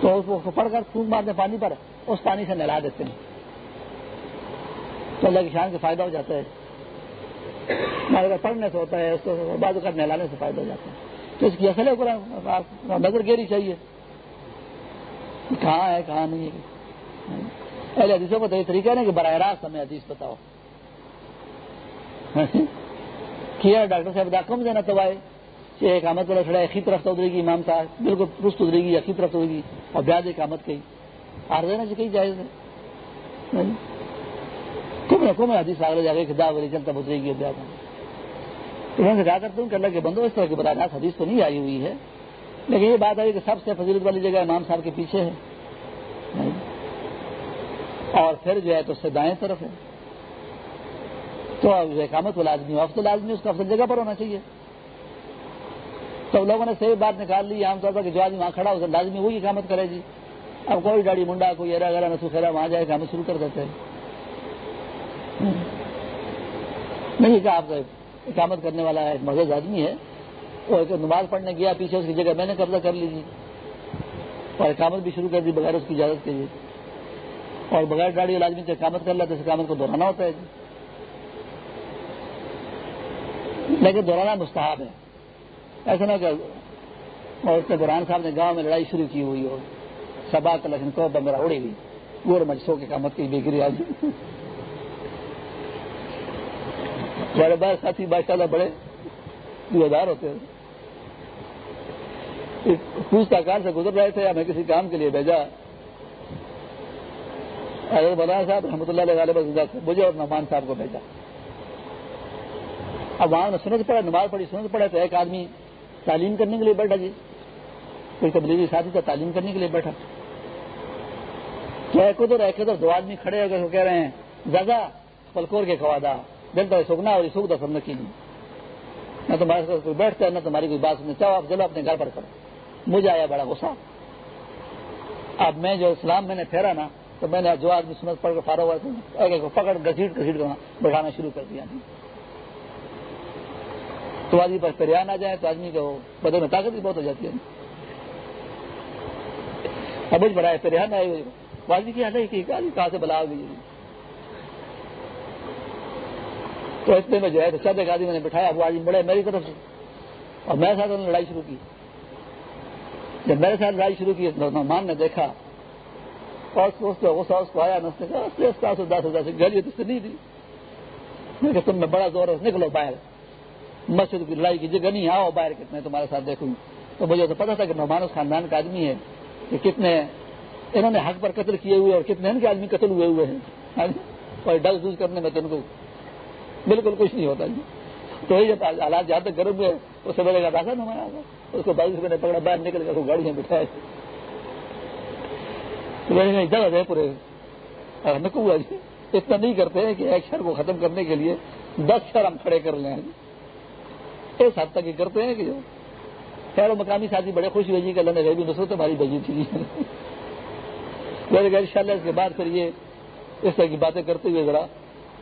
تو اس کو پڑھ کر پھونک مارتے پانی پر اس پانی سے نہلا دیتے ہیں۔ تو اللہ کی شان سے فائدہ ہو جاتا ہے۔ اگر پڑھنے سے ہوتا ہے، اس کو بعد کر نہلانے سے فائدہ ہو جاتا ہے۔ تو اس کی اصل ہے نظر گیری چاہیے۔ کہاں ہے، کہاں نہیں ہے؟ پہلے حدیثوں کو تو یہ طریقہ ہے نا کہ براہ راست ہمیں حدیث بتاؤ۔ کیا ڈاکٹر صاحب دا دینا تو آئے کہ ایک آمد والا کھڑا ایک ہی طرف ادھرے گی، امام صاحب بالکل پرست ادھرے گی ایک ہی طرف ادھرے گی اور بیاد ایک آمد کہیں آر دینا چاہیے جائز ہے؟ کم ہے، کم حدیث آگے جا کے دا بری چلتا اترے گی بیاد تو میں سے کہا کرتا ہوں کہ اللہ کے بندو، اس طرح کی براہ راست حدیث تو نہیں آئی ہوئی ہے۔ لیکن یہ بات ہے کہ سب سے فضیلت والی جگہ امام صاحب کے پیچھے ہے۔ اور پھر جو ہے تو اس سے دائیں طرف ہے۔ تو اقامت والا آدمی افضل آدمی اس کو افضل جگہ پر ہونا چاہیے۔ تو لوگوں نے صحیح بات نکال لی، عام طور پر کہ جو آدمی وہاں کھڑا ہو، لازمی وہی اقامت کرے جی۔ اب کوئی ڈاڑی منڈا، کوئی ایرا گرا، نسو خیرا، وہاں جائے کام شروع کر دیتے ہیں۔ نہیں کہا آپ اقامت کرنے والا ایک مزید آدمی ہے، وہ ایک نماز پڑھنے گیا، پیچھے اس کی جگہ میں نے قبضہ کر لی اور اقامت بھی شروع کر دی بغیر اس کی اجازت کے لیے۔ اور بغیر گاڑی والا آدمی سے اقامت کر لیتے اقامت کو دہرانا ہوتا ہے۔ جی لیکن دہرانا مستحب ہے۔ ایسا نہ کہ اور اس کے دوران صاحب نے گاؤں میں لڑائی شروع کی ہوئی ہو۔ سبا کا لکھن کو میرا اڑی ہوئی گور مجسوں کی کامت کی بگری آج بڑے بڑے ساتھی بادشاہ بڑے دار ہوتے ہیں۔ پوچھ کا کار سے گزر رہے تھے، ہمیں کسی کام کے لیے بھیجا۔ حضرت بنا صاحب رحمۃ اللہ علیہ مجھے اور نعمان صاحب کو بھیجا۔ اب وہاں نے سنت پڑا نماز پڑھی، سنت پڑے تو ایک آدمی تعلیم کرنے کے لیے بیٹھا جی۔ کوئی تبلیغی ساتھی تھا، تعلیم کرنے کے لیے بیٹھا۔ تو ایک ادھر ایک ادھر دو آدمی کھڑے ہو گئے کہہ رہے ہیں زیادہ پلکور کے کھوادا دل تو سکنا اور سوکھ دفر نہ کی نہ تمہارے ساتھ کوئی بیٹھتا ہے، نہ تمہاری کوئی بات سننے چاہو آپ چلو اپنے گھر پر کرو مجھے آیا بڑا غصہ۔ اب میں جو اسلام میں نے پھیرا نا، تو میں نے جو آدمی سنت پڑھ کے فارا ہوا تھا پکڑ، گھسیٹ گھسیٹ کر بٹھانا شروع کر دیا۔ تو آدمی پر پریان آ جائے، تو آدمی کو بدن میں طاقت بھی بہت ہو جاتی ہے۔ اب بڑا ہے پریان آئے۔ ہوئے آدمی کی حالت کی کہاں سے بلا گئی تو اتنے میں جو ہے تو سب ایک آدمی میں نے بٹھایا وہ آدمی جی، بڑے میری طرف سے۔ اور میرے ساتھ انہوں نے لڑائی شروع کی۔ جب میرے ساتھ لڑائی شروع کی مان نے دیکھا۔ اور غصہ اس کو آیا۔ اس نے کہا، اس کا دس ہزار سے گھر تو اس نہیں تھی۔ کہ تم میں بڑا زور ہے، نکلو باہر۔ مسجد کی لڑائی کی جگہ نہیں، آؤ باہر کتنے تمہارے ساتھ دیکھوں۔ تو مجھے تو پتا تھا کہ نعمان اس خاندان کا آدمی ہے، کہ کتنے انہوں نے حق پر قتل کیے ہوئے اور کتنے ان کے آدمی قتل ہوئے ہوئے ہیں۔ اور ڈل دوز کرنے میں تو ان کو بالکل کچھ نہیں ہوتا جی۔ تو یہ جب حالات جہاں تک گرم ہوئے، اس سے بڑے گا داخل ہمارا اس کو بائیس روپئے نے پکڑا، باہر نکل کر گاڑی میں بٹھایا تو جگہ ہے پورے۔ نکو جی اتنا نہیں کرتے ہیں کہ ایک شہر کو ختم کرنے کے لیے دس شہر ہم کھڑے کر لیں۔ اس حد تک یہ کرتے ہیں کہ جو۔ خیر و مقامی ساتھی بڑے خوش ہوئے جی کہ اللہ نے غیبی نصرت ہماری بجی تھی۔ ان شاء اللہ اس کے بعد پھر یہ اس طرح کی باتیں کرتے ہوئے ذرا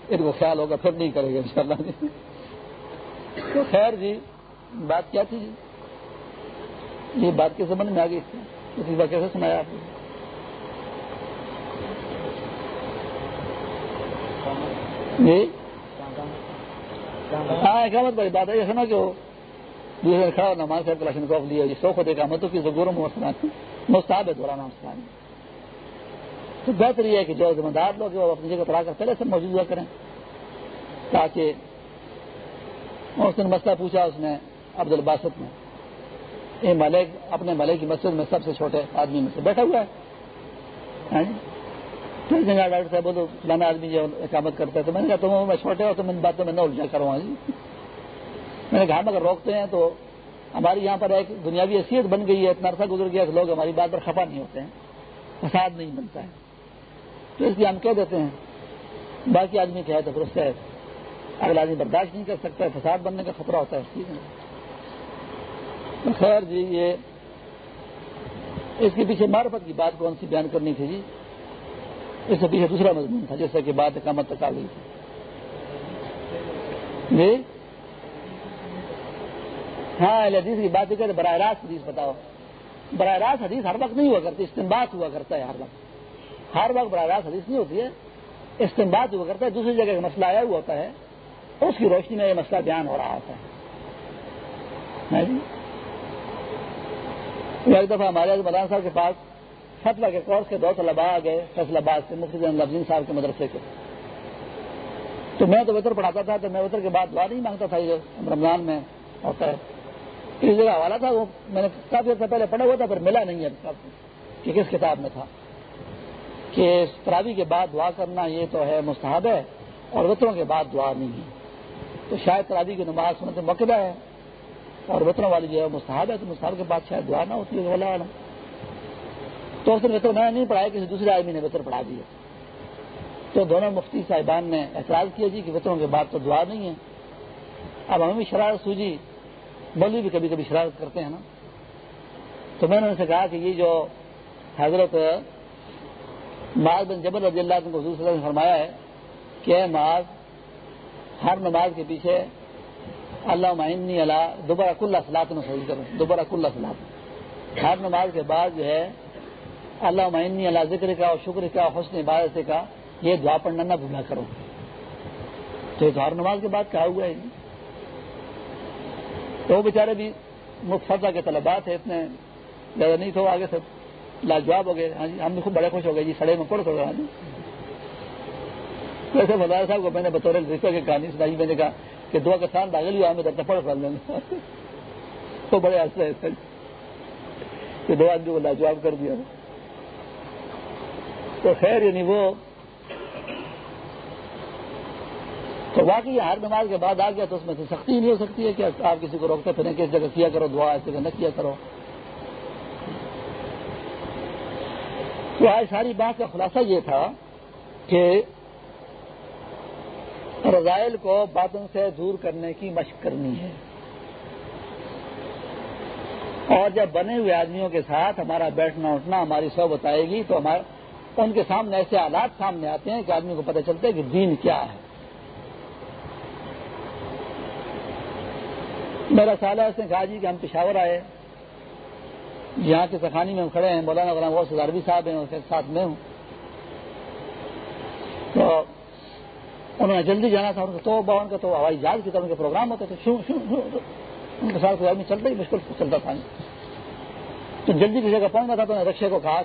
ان کو خیال ہوگا، پھر نہیں کرے گا ان شاء اللہ تو خیر جی بات کیا تھی جی؟ یہ بات کے سمجھ میں آ گئی اسی بات کیسے سنایا آپ نے۔ جی؟ ہاں احمد بھائی بات ہے۔ ایسا نا کہ دوسرے کھڑا نماز صاحب کلاشن کو لیا۔ جی سوکھ دیکھا متو کی ضرور گورم مستحب ہے دوران اسلام تو بہتر یہ ہے کہ جو ذمہ دار لوگ وہ اپنی جگہ پڑھا کر پہلے سے موجود ہوا کریں۔ تاکہ اس نے مسئلہ پوچھا، اس نے عبد الباسط نے۔ یہ ملک، اپنے ملک کی مسجد میں سب سے چھوٹے آدمی میں سے بیٹھا ہوا ہے۔ ہاں جی؟ ڈاکٹر صاحب بولو فلانا آدمی جو اقامت کرتا ہے تو میں نے کہا، تم میں چھوٹے ہو تو میں باتوں میں نہ الجھا کروں ہاں جی؟ میں نے کہا ہاں، ہم اگر روکتے ہیں تو ہماری یہاں پر ایک دنیاوی حیثیت بن گئی ہے، اتنا عرصہ گزر گیا کہ لوگ ہماری بات پر خفا نہیں ہوتے ہیں۔ فساد نہیں بنتا ہے۔ تو اس لیے ہم کہہ دیتے ہیں، باقی آدمی کہے تو پھر اس سے اگلا آدمی برداشت نہیں کر سکتا ہے فساد بننے کا خطرہ ہوتا ہے خیر جی یہ اس کے پیچھے معرفت کی بات کون سی بیان کرنی تھی جی؟ اس سے پیچھے دوسرا مضمون تھا جیسا کہ بات اقامت تک آ گئی تھی۔ جی؟ ہاں حدیث کی بات کہتے براہ راست حدیث بتاؤ۔ براہ راست حدیث ہر وقت نہیں ہوا کرتی استعمال ہوا کرتا ہے ہر وقت۔ ہر وقت براہ راست حدیث نہیں ہوتی ہے۔ استعمال ہوا کرتا ہے، دوسری جگہ کا مسئلہ آیا ہوا ہوتا ہے۔ اس کی روشنی میں یہ مسئلہ بیان ہو رہا ہوتا ہے۔ جی؟ ایک دفعہ ہمارے مدان صاحب کے پاس فتوا کے کورس کے دو طلبا آ گئے فیصلہ آباد سے مفتی لفظین صاحب کے مدرسے کے۔ تو میں تو وطر پڑھاتا تھا، تو میں وطر کے بعد دعا نہیں مانگتا تھا جو رمضان میں ہوتا ہے۔ اس جگہ حوالہ تھا، وہ میں نے کافی عرصہ پہلے پڑھا ہوا تھا پھر ملا نہیں ہے کہ کس کتاب میں تھا۔ کہ تراوی کے بعد دعا کرنا یہ تو ہے مستحب ہے اور وطروں کے بعد دعا نہیں ہے۔ تو شاید تراوی کی نماز سنت مقدہ ہے اور وطروں والی جو ہے مستحب ہے، تو مستحب کے بعد شاید دعا نہ ہوتی ہے والا تو اس نے وطر میں نہیں پڑھایا، کسی دوسرے آدمی نے وطر پڑھا دیا۔ تو دونوں مفتی صاحبان نے اعتراض کیا جی کہ وطروں کے بعد تو دعا نہیں ہے۔ اب ہمیں بھی شرارت سوجی، مولوی بھی کبھی کبھی شرارت کرتے ہیں نا۔ تو میں نے ان سے کہا کہ یہ جو حضرت معاذ بن جبر رضی اللہ کو حضور صلی اللہ علیہ نے فرمایا ہے کہ معاذ، ہر نماز کے پیچھے اللہ معینی اللہ دوبارہ کل اصلاح میں صحیح کروں دوبارہ کل اصلاح ہر نماز کے بعد جو ہے اللہ معینی اللہ ذکر کا اور شکر کا اور حسن عبادت کا یہ دعا پڑھنا نہ بھولا کرو۔ تو یہ ہر نماز کے بعد کہا ہوا ہے۔ تو وہ بیچارے بھی مفت کے طلبات ہیں اتنے زیادہ نہیں تو آگے سے لاجواب ہو گئے۔ ہاں جی ہم بھی خوب بڑے خوش ہو گئے۔ جی سڑے میں پڑھ کر ہاں جی۔ ویسے فضار صاحب کو میں نے بطور رشتے کی کہانی سنائی۔ میں نے کہا کہ دعا کا سان داخل ہوا، ہمیں درد پڑھ کر لیں تو بڑے حادثے ہیں کہ دو آدمی کو لاجواب کر دیا۔ تو خیر یعنی وہ تو واقعی ہر نماز کے بعد آ گیا تو اس میں سے سختی نہیں ہو سکتی ہے کہ آپ کسی کو روکتے پھر کس جگہ کیا کرو، دعا اس جگہ نہ کیا کرو۔ تو آج ساری بات کا خلاصہ یہ تھا کہ رضائل کو باتوں سے دور کرنے کی مشق کرنی ہے۔ اور جب بنے ہوئے آدمیوں کے ساتھ ہمارا بیٹھنا اٹھنا، ہماری سو بتائے گی تو ہمارا ان کے سامنے ایسے آلات سامنے آتے ہیں کہ آدمی کو پتہ چلتا ہے کہ دین کیا ہے۔ میرا سال ہے اس نے کہا جی کہ ہم پشاور آئے۔ یہاں کے سخانی میں ہم کھڑے ہیں، مولانا غلام غوث ہزاروی صاحب ہیں اس کے ساتھ میں ہوں۔ تو انہوں نے جلدی جانا تھا، ان کا تو باون کا تو ہوائی جہاز کی طرح کے پروگرام ہوتے تھے شو شو شو ان کے ساتھ کوئی آدمی چلتا ہی مشکل چلتا تھا۔ تو جلدی کسی جگہ پہنچنا تھا تو نے رکشے کو کہا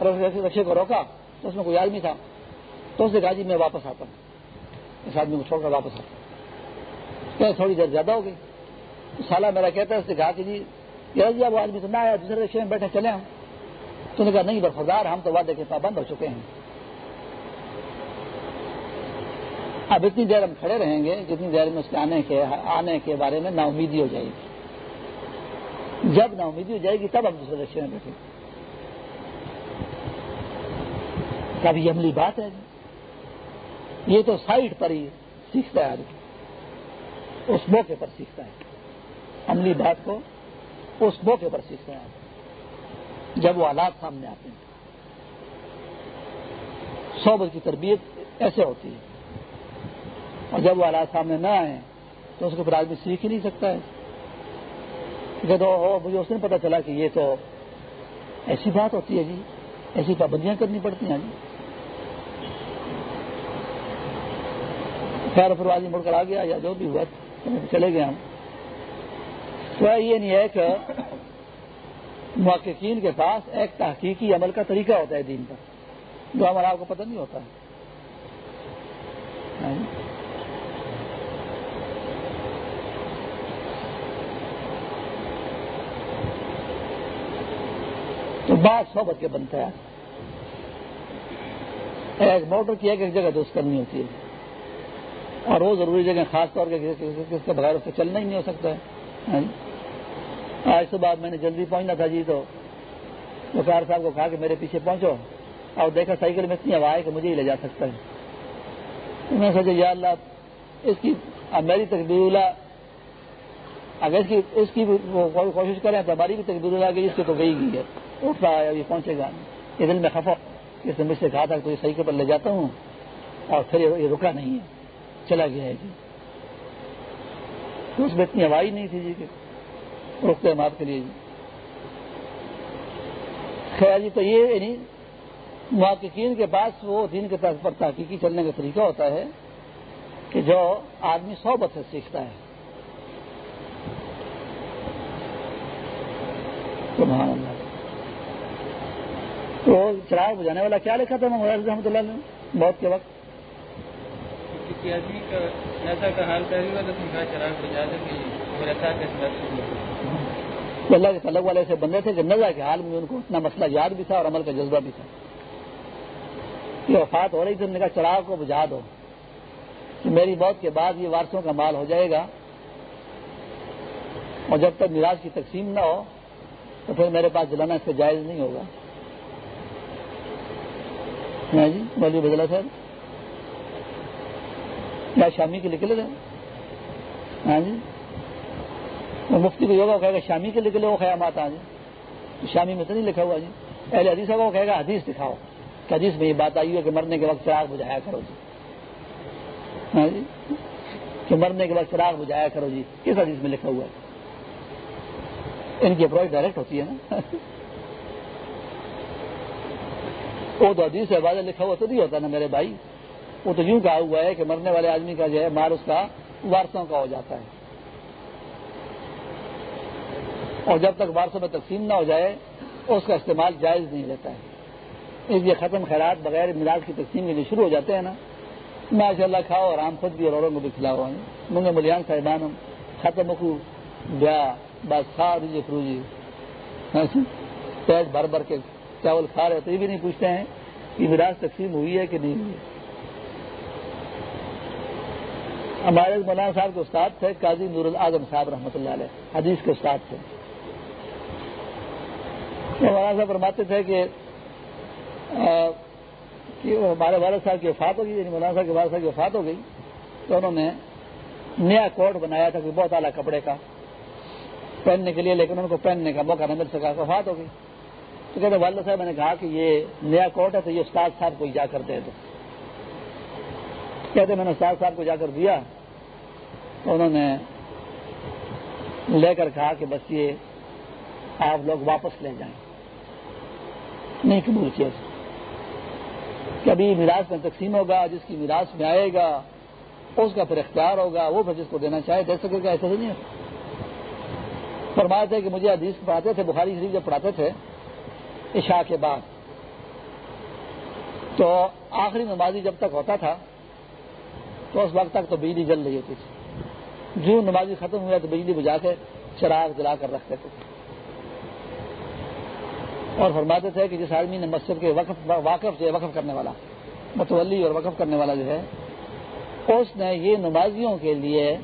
رکشے کو روکا، تو اس میں کوئی آدمی تھا۔ تو اس نے کہا جی میں واپس آتا ہوں۔ اس آدمی کو چھوڑ کر واپس آتا ہوں۔ تھوڑی دیر زیادہ ہو گئی۔ سالہ میرا کہتا ہے، اس نے کہا کہ جی یار جی اب آدمی تو نہ آیا، دوسرے رکشے میں بیٹھے چلے ہم، تو نے کہا، نہیں برفدار ہم تو وعدے کے پابند ہو چکے ہیں۔ اب اتنی دیر ہم کھڑے رہیں گے، جتنی دیر میں اس کے آنے کے آنے کے بارے میں نا امیدی ہو جائے گی۔ جب نا امیدی ہو جائے گی، تب ہم دوسرے رکشے میں بیٹھیں۔ کب یہ عملی بات ہے؟ جی یہ تو سائڈ پر ہی سیکھتا ہے۔ آدمی اس موقع پر سیکھتا ہے۔ عملی بات کو اس موقع پر سیکھتا ہے جب وہ حالات سامنے آتے ہیں۔ صحبت کی تربیت ایسے ہوتی ہے۔ اور جب وہ حالات سامنے نہ آئے تو اس کو پھر آدمی سیکھ ہی نہیں سکتا ہے۔ کہ مجھے اس دن پتا چلا کہ یہ تو ایسی بات ہوتی ہے جی۔ ایسی پابندیاں کرنی پڑتی ہیں جی۔ خیر پھر آدمی مڑ کر آ گیا یا جو بھی ہوا، چلے گئے ہم۔ تو یہ نہیں ہے کہ محققین کے پاس ایک تحقیقی عمل کا طریقہ ہوتا ہے دین کا، جو ہمارا آپ کو پتہ نہیں ہوتا تو بات صحبت کے بنتا ہے۔ ایک موٹر کی ایک ایک جگہ دوست کرنی ہوتی ہے۔ اور وہ ضروری جگہ خاص طور کے بغیر اس سے چلنا ہی نہیں ہو سکتا ہے۔ آج صبح میں نے جلدی پہنچنا تھا جی تو وکار صاحب کو کہا کہ میرے پیچھے پہنچو۔ اور دیکھا سائیکل میں اتنی ہوا ہے کہ مجھے ہی لے جا سکتا ہے۔ میں سوچا، یا اللہ، اس کی میری تقدیر اللہ، اگر اس کی اس کی کوشش کریں تو ہماری بھی تقدیر اللہ گئی اس کی تو گئی گئی ہے۔ اٹھ رہا ہے یہ پہنچے گا۔ یہ دل میں خفا۔ اس نے مجھ سے کہا تھا کہ سائیکل پر لے جاتا ہوں، اور پھر یہ رکا نہیں ہے۔ چلا گیا ہے جی۔ تو اس میں اتنی ہوا ہی نہیں تھی جی کہ روکتے ہم آپ کے لیے جی۔ خیر جی تو یہ یعنی محققین کے پاس وہ دین کے طرف پر تحقیقی چلنے کا طریقہ ہوتا ہے کہ جو آدمی صحبت سے سیکھتا ہے۔ تو چراغ بجانے والا کیا لکھا تھا محمد رحمۃ اللہ نے موت کے وقت؟ کسی آدمی کا ایسا کا حال کر ہوا چراغ بجا دیں گے تو اللہ کے طلب والے ایسے بندے تھے کہ نظر کے حال میں ان کو اتنا مسئلہ یاد بھی تھا اور عمل کا جذبہ بھی تھا۔ کہ وفات ہو رہی تھی نے کہا چراغ کو بجھا دو۔ کہ میری موت کے بعد یہ وارسوں کا مال ہو جائے گا۔ اور جب تک میراج کی تقسیم نہ ہو، تو پھر میرے پاس جلانا اس سے جائز نہیں ہوگا۔ ہاں جی بولیے بدلا سر کیا شامی کے نکلے ہاں جی۔ مفتی کو یوگا کہے گا شامی کے لکھ لو خیامات آ جائیں۔ شامی میں تو نہیں لکھا ہوا جی۔ پہلے حدیث کو کہے گا حدیث دکھاؤ۔ کہ حدیث میں یہ بات آئی ہے کہ مرنے کے وقت چراغ بجھایا کرو جی۔, ہاں جی۔ کہ مرنے کے وقت چراغ بجھایا کرو جی۔ کس حدیث میں لکھا ہوا ہے؟ ان کی اپروچ ڈائریکٹ ہوتی ہے نا۔ وہ تو حدیث سے واضح لکھا ہوا تو نہیں ہوتا نا میرے بھائی۔ وہ تو یوں کہا ہوا ہے کہ مرنے والے آدمی کا جو ہے مار اس کا وارسوں کا ہو جاتا ہے۔ اور جب تک وارسوں میں تقسیم نہ ہو جائے، اس کا استعمال جائز نہیں رہتا ہے۔ اس لیے ختم خیرات بغیر ملاز کی تقسیم کے لیے شروع ہو جاتے ہیں نا۔ ماشاء اللہ کھاؤ اور خود بھی اور اوروں کو بھی کھلاؤ۔ منگے ملیان صاحبان ہم ختم کو بیا بس کھا دیجیے فرو جی پیٹ بھر بھر کے چاول کھا رہے تو یہ بھی نہیں پوچھتے ہیں کہ مراج تقسیم ہوئی ہے کہ نہیں ہوئی ہمارے مولانا صاحب کے استاد تھے، قاضی نور العظم صاحب رحمۃ اللہ علیہ، حدیث کے استاد تھے۔ مولانا صاحب فرماتے تھے کہ ہمارے والد صاحب کی وفات ہو گئی یعنی مولانا صاحب کے والد صاحب کی وفات ہو گئی، تو انہوں نے نیا کوٹ بنایا تھا کہ بہت اعلیٰ کپڑے کا، پہننے کے لیے، لیکن ان کو پہننے کا موقع نہیں مل سکا، وفات ہو گئی۔ تو کہتے والد صاحب، میں نے کہا کہ یہ نیا کوٹ ہے، تو یہ استاد صاحب کو جا کر دے دو۔ کہتے میں نے استاد صاحب کو جا کر دیا۔ تو انہوں نے لے کر کہا کہ بس یہ آپ لوگ واپس لے جائیں۔ نہیں قبول کیا کبھی میراث میں تقسیم ہوگا، جس کی میراث میں آئے گا، اس کا پھر اختیار ہوگا، وہ پھر جس کو دینا چاہے دے سکے گا ایسا نہیں ہے۔ فرمایا تھے کہ مجھے حدیث پڑھاتے تھے، بخاری شریف جب پڑھاتے تھے عشاء کے بعد، تو آخری نمازی جب تک ہوتا تھا، تو اس وقت تک تو بجلی جل رہی ہوتی تھی۔ جو نمازی ختم ہوا تو بجلی بجا کے چراغ جلا کر رکھتے تھے۔ اور فرماتے تھے کہ جس آدمی نے مسجد کے وقف واقف جو ہے وقف کرنے والا متولی اور وقف کرنے والا جو ہے اس نے یہ نمازیوں کے لیے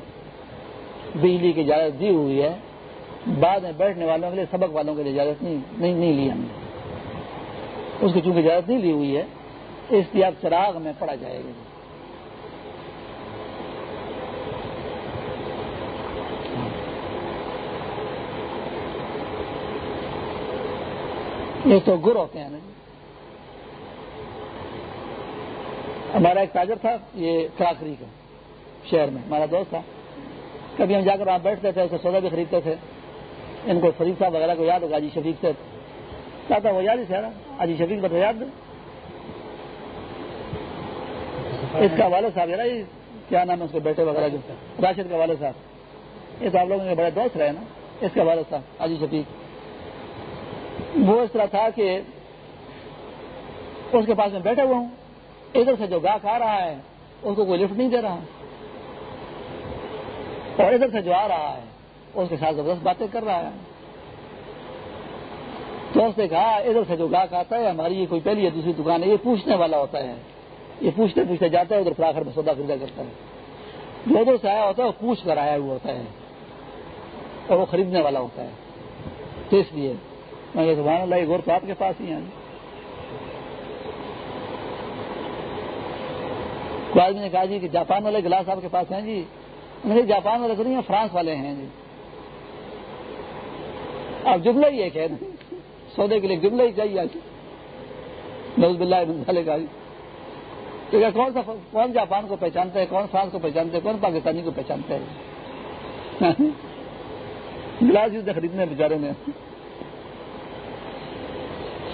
بجلی کی اجازت دی ہوئی ہے۔ بعد میں بیٹھنے والوں کے لیے سبق والوں کے لیے اجازت نہیں نہیں, نہیں لی ہم نے۔ اس کی چونکہ اجازت نہیں لی ہوئی ہے اس لیے اب چراغ میں پڑا جائے گا۔ یہ تو گر ہوتے ہیں نا جی۔ ہمارا ایک تاجر تھا، یہ کراکری کا شہر میں، ہمارا دوست تھا۔ کبھی ہم جا کر وہاں بیٹھتے تھے، اسے سودا بھی خریدتے تھے۔ ان کو فریق صاحب وغیرہ کو یاد ہوگا جی شفیق سے۔ کیا تھا، وہ یاد ہی سارا اجی شفیق بتا یاد۔ اس کا والد صاحب ہے کیا نام ہے اس کے بیٹے وغیرہ جو؟ راشد کا والد صاحب۔ یہ تو آپ لوگوں کے بڑے دوست رہے نا؟ اس کا والد صاحب اجی شفیق۔ وہ اس طرح تھا کہ اس کے پاس میں بیٹھے ہوا ہوں۔ ادھر سے جو گاہک آ رہا ہے، اس کو کوئی لفٹ نہیں دے رہا۔ اور ادھر سے جو آ رہا ہے، اس کے ساتھ زبردست باتیں کر رہا ہے۔ تو اس نے کہا، ادھر سے جو گاہک آتا ہے، ہماری یہ کوئی پہلی یا دوسری دکان ہے، یہ پوچھنے والا ہوتا ہے۔ یہ پوچھتے پوچھتے جاتا ہے، ادھر فراخر میں سودا خریدا کرتا ہے۔ جو ادھر سے آیا ہوتا ہے، وہ پوچھ کر آیا ہوا ہوتا ہے اور وہ خریدنے والا ہوتا ہے۔ تو اس لیے میں سبحان اللہ غور تو آپ کے پاس ہی ہیں جی۔ کوئی آدمی نے کہا جی کہ جاپان والے گلاس آپ کے پاس ہیں جی؟ نہیں جی، جاپان والے نہیں ہیں فرانس والے ہیں جی۔ اب جملہ ہی ایک ہے۔ سودے کے لیے جملہ ہی چاہیے آج۔ نوز بلّہ مسالے کا جی کون سا کون جاپان کو پہچانتا ہے؟ کون فرانس کو پہچانتے ہیں کون پاکستانی کو پہچانتا ہے؟ گلاس ہی خریدنے بیچارے میں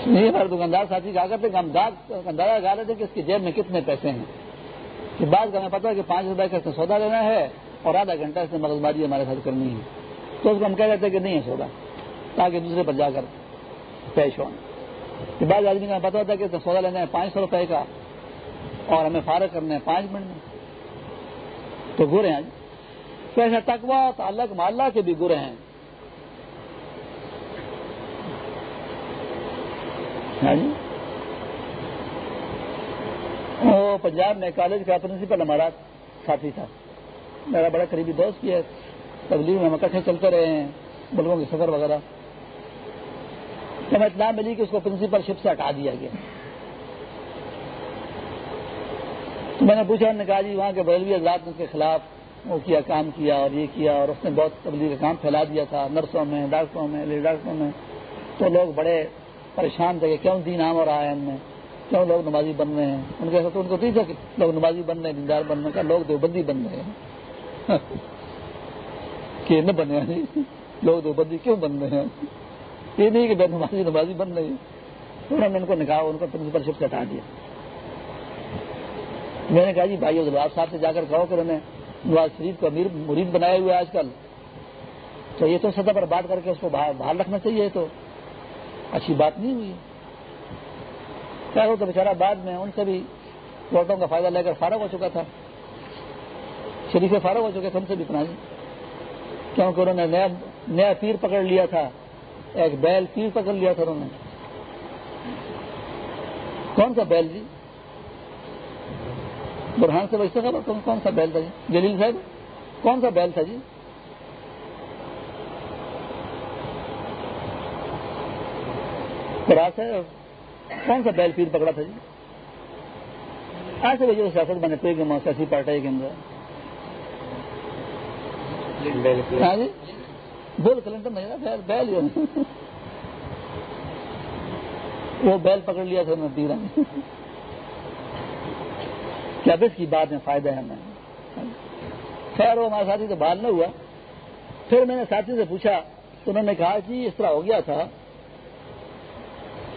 نہیں، ہمارے دکاندار ساتھی کہا کرتے کہ ہم اندازہ لگا رہے تھے کہ اس کی جیب میں کتنے پیسے ہیں۔ کہ بعض کا ہمیں پتا ہے کہ پانچ روپئے کا اس نے سودا لینا ہے اور آدھا گھنٹہ اس نے مغز بازی ہمارے ساتھ کرنی ہے۔ تو اس کو ہم کہہ دیتے کہ نہیں ہے سودا، تاکہ دوسرے پر جا کر پیش ہو۔ کہ بعض آدمی کا پتا ہوتا ہے کہ اس نے سودا لینا ہے پانچ سو روپئے کا اور ہمیں فارغ کرنا ہے پانچ منٹ میں۔ تو گرے ہیں۔ تو ایسا تکوا تعلق محلہ کے بھی گرے ہیں ہاں جی ہاں جی۔ وہ پنجاب میں کالج کا پرنسپل ہمارا ساتھی تھا۔ میرا بڑا قریبی دوست بھی ہے۔ تبلیغ میں ہم اکٹھے چلتے رہے ہیں، ملکوں کے سفر وغیرہ۔ میں اطلاع ملی کہ اس کو پرنسپل شپ سے ہٹا دیا گیا۔ تو میں نے پوچھا، انہوں نے کہا جی وہاں کے بریلوی حضرات کے خلاف وہ کیا، کام کیا اور یہ کیا اور اس نے بہت تبلیغ کا کام پھیلا دیا تھا۔ نرسوں میں، ڈاکٹروں میں، لیڈی ڈاکٹروں میں۔ تو لوگ بڑے پریشان تھے کہ کیوں دین عام ہو رہا ہے ان میں کیوں لوگ نمازی بن رہے ہیں؟ ان کے تو ان کو نہیں کہ لوگ نمازی بن رہے ہیں، دیندار بن رہے ہیں، لوگ دیوبندی بن رہے ہیں۔ کہ نہ بنے ہیں لوگ دیوبندی کیوں بن رہے ہیں؟ یہ نہیں کہ نمازی نمازی بن رہے ہیں انہوں نے ان کو نکاح، ان کو پرنسپل شپ سے ہٹا دیا۔ میں نے کہا جی بھائی آپ صاحب سے جا کر کہو کہ انہوں نے نواز شریف کو امیر، مرید بنائے ہوئے آج کل، تو یہ تو سطح پر بات کر کے اس کو باہر رکھنا چاہیے تو۔ اچھی بات نہیں ہوئی خیر ہو تو بیچارہ بعد میں ان سے بھی ووٹوں کا فائدہ لے کر فارغ ہو چکا تھا۔ شریف فارغ ہو چکے تھے، ان سے بھی پنا کیونکہ انہوں نے نیا نیا پیر پکڑ لیا تھا۔ ایک بیل پیر پکڑ لیا تھا انہوں نے۔ کون سا بیل جی؟ برہان سے بچتے تھا کون سا بیل تھا جی؟ جلیل صاحب؟ کون سا بیل تھا جی؟ ہے۔ کون سا بیل پیر پکڑا تھا جی؟ ایسے وجہ سیاست بنے پہ کہ سیاسی پارٹی کے اندر۔ ہاں جی۔ بول کلنٹن نہیں بیل وہ بیل پکڑ لیا تھا پیرا کیا اس کی بات میں فائدہ ہے ہمیں۔ خیر وہ ہمارے ساتھی سے بال نہ ہوا۔ پھر میں نے ساتھی سے پوچھا تو انہوں نے کہا کہ اس طرح ہو گیا تھا۔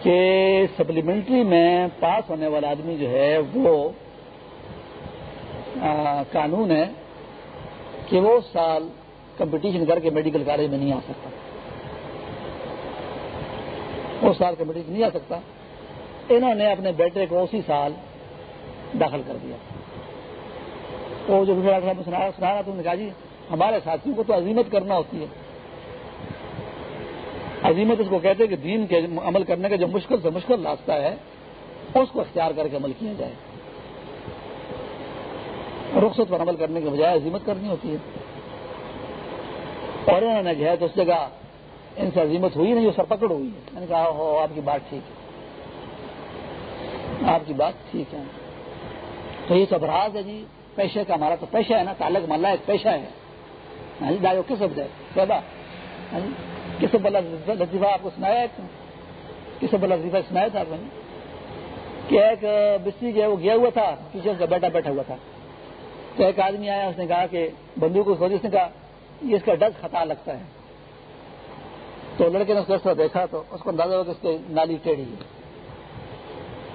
کہ سپلیمنٹری میں پاس ہونے والا آدمی جو ہے وہ قانون ہے کہ وہ سال کمپٹیشن کر کے میڈیکل کالج میں نہیں آ سکتا۔ وہ سال کمپٹیشن نہیں آ سکتا۔ انہوں نے اپنے بیٹے کو اسی سال داخل کر دیا۔ وہ جو سنا رہا تم نے کہا جی ہمارے ساتھیوں کو تو عظیمت کرنا ہوتی ہے۔ عظیمت اس کو کہتے ہیں کہ دین کے عمل کرنے کا جو مشکل سے مشکل راستہ ہے، اس کو اختیار کر کے عمل کیا جائے رخصت پر عمل کرنے کے بجائے عظیمت کرنی ہوتی ہے۔ اور انہوں نے جو ہے تو اس جگہ ان سے عظیمت ہوئی نہیں، وہ سر پکڑ ہوئی ہے۔ میں نے کہا، ہو، آپ کی بات ٹھیک ہے۔ آپ کی بات ٹھیک ہے۔ تو یہ سب راز ہے جی پیشے کا ہمارا تو پیشہ ہے نا، تعلق ملا ایک پیشہ ہے۔ ہاں جی ڈائیو کس وقت ہے پیدا۔ ہاں جی۔ کس بلا لطیفہ آپ کو سنایا ہے؟ کس بلا لطیفہ سنایا تھا آپ نے؟ کہ ایک بستی جو ہے وہ گیا ہوا تھا، پیچھے اس کا بیٹا بیٹھا ہوا تھا۔ تو ایک آدمی آیا، اس نے کہا کہ بندوق کو اس نے کہا یہ اس کا ڈز خطا لگتا ہے۔ تو لڑکے نے اس کو دیکھا، تو اس کو اندازہ ہوا کہ اس کی نالی ٹیڑھی ہے۔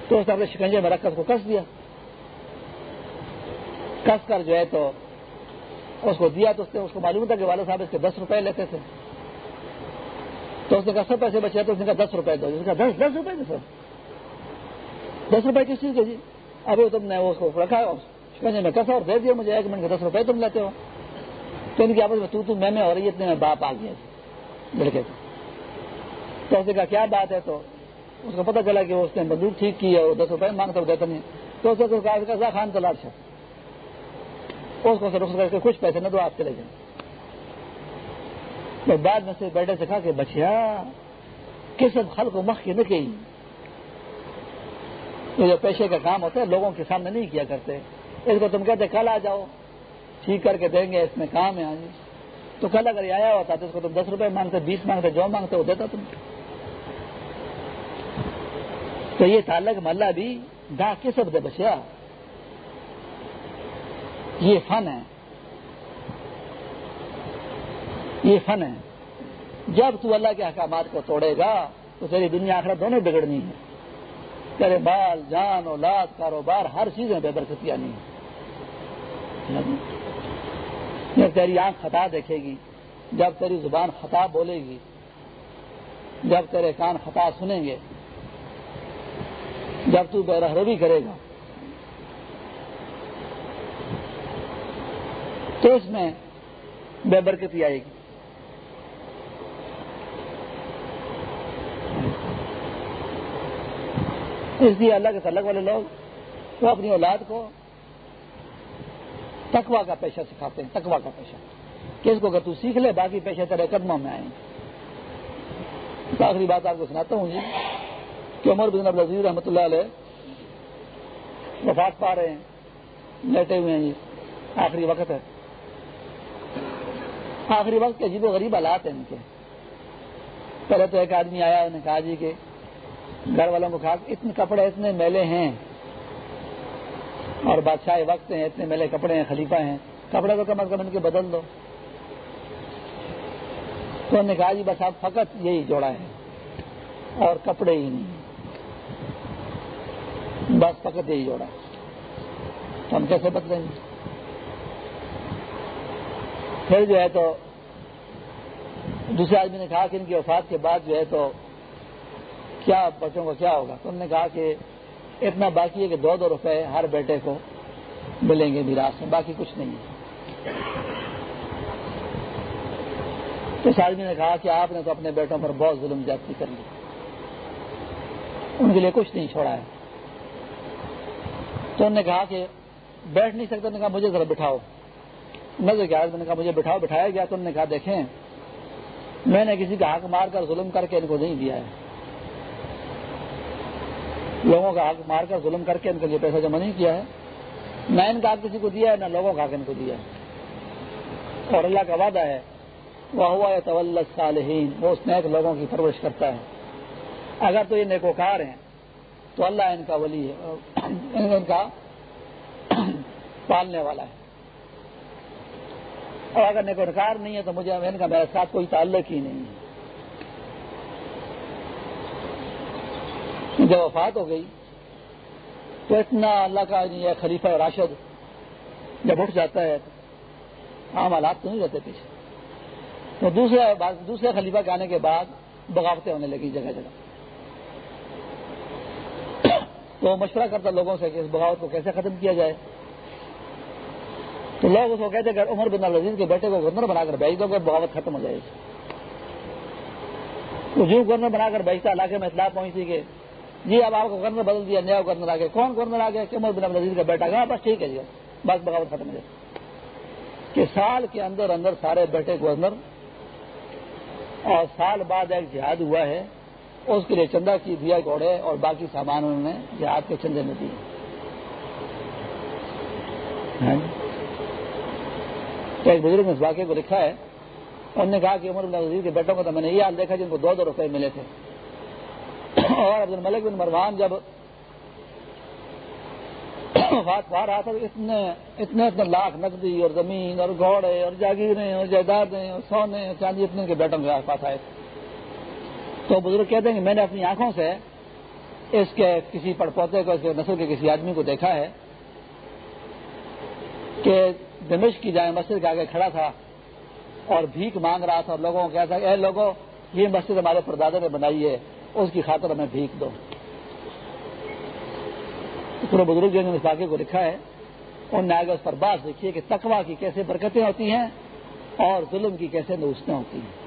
تو اس نے اپنے شکنجے میں رکھ کر اس کو کس دیا۔ کس کر جو ہے تو اس کو دیا تو اس نے، اس کو معلوم تھا کہ والد صاحب اس کے دس روپے لیتے تھے۔ تو اس نے کہا سب پیسے بچے تو اس نے کہا دس روپے دو۔ اس نے کہا دس دس روپے سر۔ دس روپے کس چیز کے جی؟ ابھی تم نے اس کو رکھا شکنجے میں کسا اور دے دیا مجھے ایک منٹ کے دس روپے تم لیتے ہو۔ تو ان کی آپس میں تو تو میں میں ہو رہی ہے اتنے میں باپ آ گیا۔ لڑکے کو۔ تو اس نے کہا کیا بات ہے تو؟ اس کو پتا چلا کہ اس نے بندوق ٹھیک کی ہے، وہ دس روپئے مانگتا ہوں دیتا نہیں۔ تو اس نے کہا خان تلاش ہے۔ اس کو رخصت کر کے کچھ پیسے نہ دو، آپ چلے جائیں۔ تو بعد میں سے بیٹھے سے کہا کہ بچیا، کس خل کو مخ کی نہ یہ جو پیشے کا کام ہوتا ہے، لوگوں کے سامنے نہیں کیا کرتے۔ اس کو تم کہتے، کل آ جاؤ، ٹھیک کر کے دیں گے، اس میں کام ہے آج تو کل اگر یہ آیا ہوتا تو اس کو تم دس روپے مانگتے، بیس مانگتے، جو مانگتے وہ دیتا تم۔ تو یہ تعلق ملا بھی، دا کس دے بچیا؟ یہ فن ہے۔ یہ فن ہے جب تو اللہ کے احکامات کو توڑے گا، تو تیری دنیا آخرت دونوں بگڑنی ہے۔ تیرے بال، جان، اولاد، کاروبار، ہر چیز میں بے برکتی آنی ہے جب تیری آنکھ خطا دیکھے گی، جب تیری زبان خطا بولے گی، جب تیرے کان خطا سنیں گے، جب تو بے کرے گا۔ تو اس میں بے برکتی آئے گی۔ اس لیے اللہ کے تعلق والے لوگ، وہ اپنی اولاد کو تکوا کا پیشہ سکھاتے ہیں تکوا کا پیشہ۔ کہ اس کو اگر تو سیکھ لے، باقی پیشہ تیرے قدموں میں آئیں۔ گے آخری بات آپ کو سناتا ہوں جی کہ عمر بن عبدالعزیز رحمۃ اللہ علیہ وفات پا رہے ہیں، لیٹے ہوئے ہیں جی آخری وقت ہے۔ آخری وقت کے عجیب و غریب حالات ہیں ان کے۔ پہلے تو ایک آدمی آیا، انہوں نے کہا جی کہ گھر والوں کو کہا اتنے کپڑے اتنے میلے ہیں اور بادشاہ وقت ہیں، اتنے میلے کپڑے ہیں، خلیفہ ہیں۔ کپڑے تو کم از کم ان کے بدل دو۔ تو انہوں نے کہا جی بس آپ فقط یہی جوڑا ہے اور کپڑے ہی نہیں بس فقط یہی جوڑا تو ہم کیسے بدلیں گے؟ پھر جو ہے تو دوسرے آدمی نے کہا کہ ان کی وفات کے بعد جو ہے تو کیا بچوں کا کیا ہوگا؟ تو انہوں نے کہا کہ اتنا باقی ہے کہ دو دو روپے ہر بیٹے کو ملیں گے میراث میں، باقی کچھ نہیں ہے۔ تو اس آدمی نے کہا کہ آپ نے تو اپنے بیٹوں پر بہت ظلم جاتی کر لی۔ ان کے لیے کچھ نہیں چھوڑا ہے۔ تو انہوں نے کہا کہ بیٹھ نہیں سکتے کہا مجھے ذرا بٹھاؤ۔ نظر کیا میں نے کہا مجھے بٹھاؤ، بٹھایا گیا تو انہوں نے کہا دیکھیں، میں نے کسی کا حق مار کر ظلم کر کے ان کو نہیں دیا ہے۔ لوگوں کا حق مار کر ظلم کر کے ان کے لیے پیسہ جمع نہیں کیا ہے۔ نہ ان کا حق کسی کو دیا ہے، نہ لوگوں کا حق ان کو دیا ہے۔ اور اللہ کا وعدہ ہے وہ ہوا ہے طول صالحین وہ اس نیک لوگوں کی پرورش کرتا ہے۔ اگر تو یہ نیکوکار ہیں، تو اللہ ان کا ولی ہے ان کا پالنے والا ہے۔ اور اگر نیکوکار نہیں ہے، تو مجھے ان کا میرے ساتھ کوئی تعلق ہی نہیں ہے۔ جب وفات ہو گئی تو اتنا اللہ کا یعنی یہ خلیفہ راشد جب اٹھ جاتا ہے عام حالات تو نہیں رہتے پیچھے۔ تو دوسرے دوسرے خلیفہ کے آنے کے بعد بغاوتیں ہونے لگی جگہ جگہ۔ تو مشورہ کرتا لوگوں سے کہ اس بغاوت کو کیسے ختم کیا جائے۔ تو لوگ اس کو کہتے کہ عمر بن العزیز کے بیٹے کو گورنر بنا کر بھیج دو گے بغاوت ختم ہو جائے۔ گی تو جو گورنر بنا کر بیچتا علاقے میں اطلاع پہنچتی کہ جی اب آپ کو گورنر بدل دیا، نیا گورنر آ گیا کون گورنر آ گیا کہ بن عبدالعزیز کا بیٹا۔ گیا بس ٹھیک ہے جی۔ بس بغاوت ختم ہو جی۔ کہ سال کے اندر اندر سارے بیٹھے گورنر اور سال بعد ایک جہاد ہوا ہے۔ اس کے لیے چندہ کی دیا گھوڑے اور باقی سامان انہوں نے جہاد کے چندے میں دیے۔ ہاں جی۔ تو ایک بزرگ نے اس واقعے کو لکھا ہے۔ انہوں نے کہا کہ عمر بن وزیر کے بیٹوں کو تو میں نے یہ حال دیکھا جن کو دو دو روپے ملے تھے۔ اور عبد الملک بن مروان جب بات پا رہا تھا اتنے اتنے اتنے لاکھ نقدی اور زمین اور گھوڑے اور جاگیریں اور جائیدادیں اور سونے اور چاندی اتنے کے بیٹوں کے پاس آئے۔ تو بزرگ کہتے ہیں کہ میں نے اپنی آنکھوں سے اس کے کسی پڑپوتے کو، اس کے نسل کے کسی آدمی کو دیکھا ہے کہ دمش کی جائے مسجد کے آگے کھڑا تھا اور بھیک مانگ رہا تھا اور لوگوں کو کہتا کہ اے لوگوں، یہ مسجد ہمارے پردادے نے بنائی ہے۔ اس کی خاطر ہمیں بھیک دو۔ پورے بزرگ نے اس واقعے کو لکھا ہے انہوں نے آگے اس پر بات لکھی کہ تقوا کی کیسے برکتیں ہوتی ہیں اور ظلم کی کیسے نوستیں ہوتی ہیں۔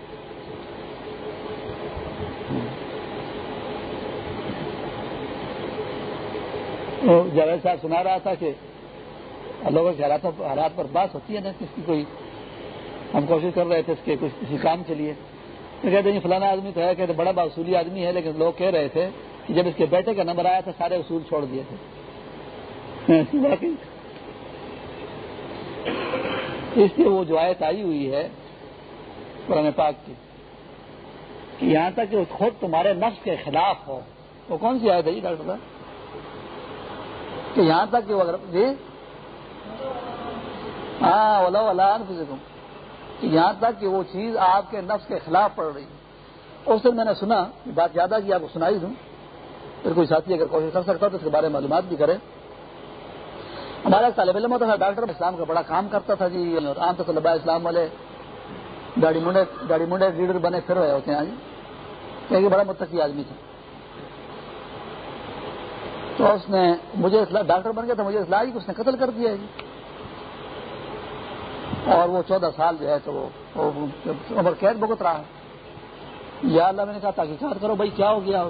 جاوید صاحب سنا رہا تھا کہ لوگوں کے حالات پر بات ہوتی ہے نا، کس کی کوئی ہم کوشش کر رہے تھے اس کے کچھ کسی کام کے لیے۔ تو کہتے ہیں جی فلانا آدمی تو ہے کہ بڑا باصولی آدمی ہے، لیکن لوگ کہہ رہے تھے کہ جب اس کے بیٹے کا نمبر آیا تھا، سارے اصول چھوڑ دیے تھے۔ ہاں، اس لیے وہ جو آیت آئی ہوئی ہے قرآن پاک کی، کہ یہاں تک کہ خود تمہارے نفس کے خلاف ہو۔ وہ کون سی آیت ہے جی ڈاکٹر صاحب؟ کہ یہاں تک کہ وہ اگر جی؟ ہاں اولا والا یہاں تک کہ وہ چیز آپ کے نفس کے خلاف پڑ رہی ہے۔ اس دن میں نے سنا بات زیادہ کی آپ کو سنائی دوں۔ پھر کوئی ساتھی اگر کوشش کر سکتا تو اس کے بارے میں معلومات بھی کرے۔ ہمارا طالب علم ہوتا تھا، ڈاکٹر اسلام کا بڑا کام کرتا تھا جی عام طلبا اسلام والے گاڑی منڈے گاڑی منڈے لیڈر بنے پھر رہے ہوتے ہیں جی کہ بڑا متقی آدمی تھا۔ تو اس نے مجھے ڈاکٹر بن گیا تھا مجھے اصلاح کہ اس نے قتل کر دیا جی۔ اور وہ چودہ سال جو ہے تو وہ عمر قید بھگت رہا ہے۔ یا اللہ میں نے کہا تحقیقات کرو بھائی، کیا ہو گیا؟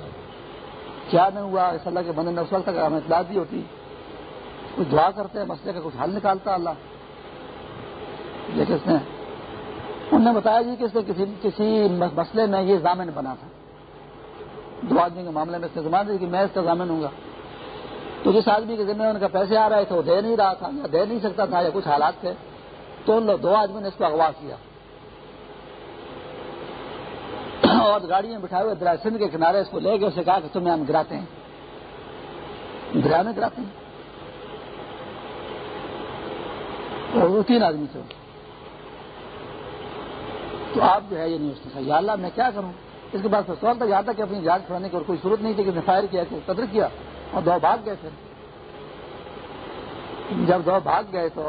کیا نہیں ہوا؟ اس اللہ کے بندے نے اس وقت تک ہمیں اطلاع دی ہوتی۔ کچھ دعا کرتے ہیں، مسئلے کا کچھ حل نکالتا اللہ۔ لیکن اس نے؟ انہوں نے بتایا جی کہ اس نے کسی کسی مسئلے میں یہ ضامن بنا تھا۔ دو آدمی کے معاملے میں اس نے زمان دی کہ میں اس کا ضامن ہوں گا۔ تو جس آدمی کے ذمہ ان کا پیسے آ رہے تھے، وہ دے نہیں رہا تھا، یا دے نہیں سکتا تھا، یا کچھ حالات تھے۔ تو ان دو آدمی نے اس کو اغوا کیا۔ اور گاڑی میں بٹھائے ہوئے دریا سندھ کے کنارے اس کو لے کے اسے کہا کہ تمہیں ہم گراتے ہیں۔ دریا میں گراتے ہیں۔ اور وہ تین آدمی تھے۔ تو آپ جو ہے یہ نہیں اس نے یا اللہ میں کیا کروں؟ اس کے بعد سوال تھا یہاں تک کہ اپنی جانچ چھوڑنے کی اور کوئی صورت نہیں تھی کہ فائر کیا، کہ قدر کیا اور دو بھاگ گئے تھے جب دو بھاگ گئے تو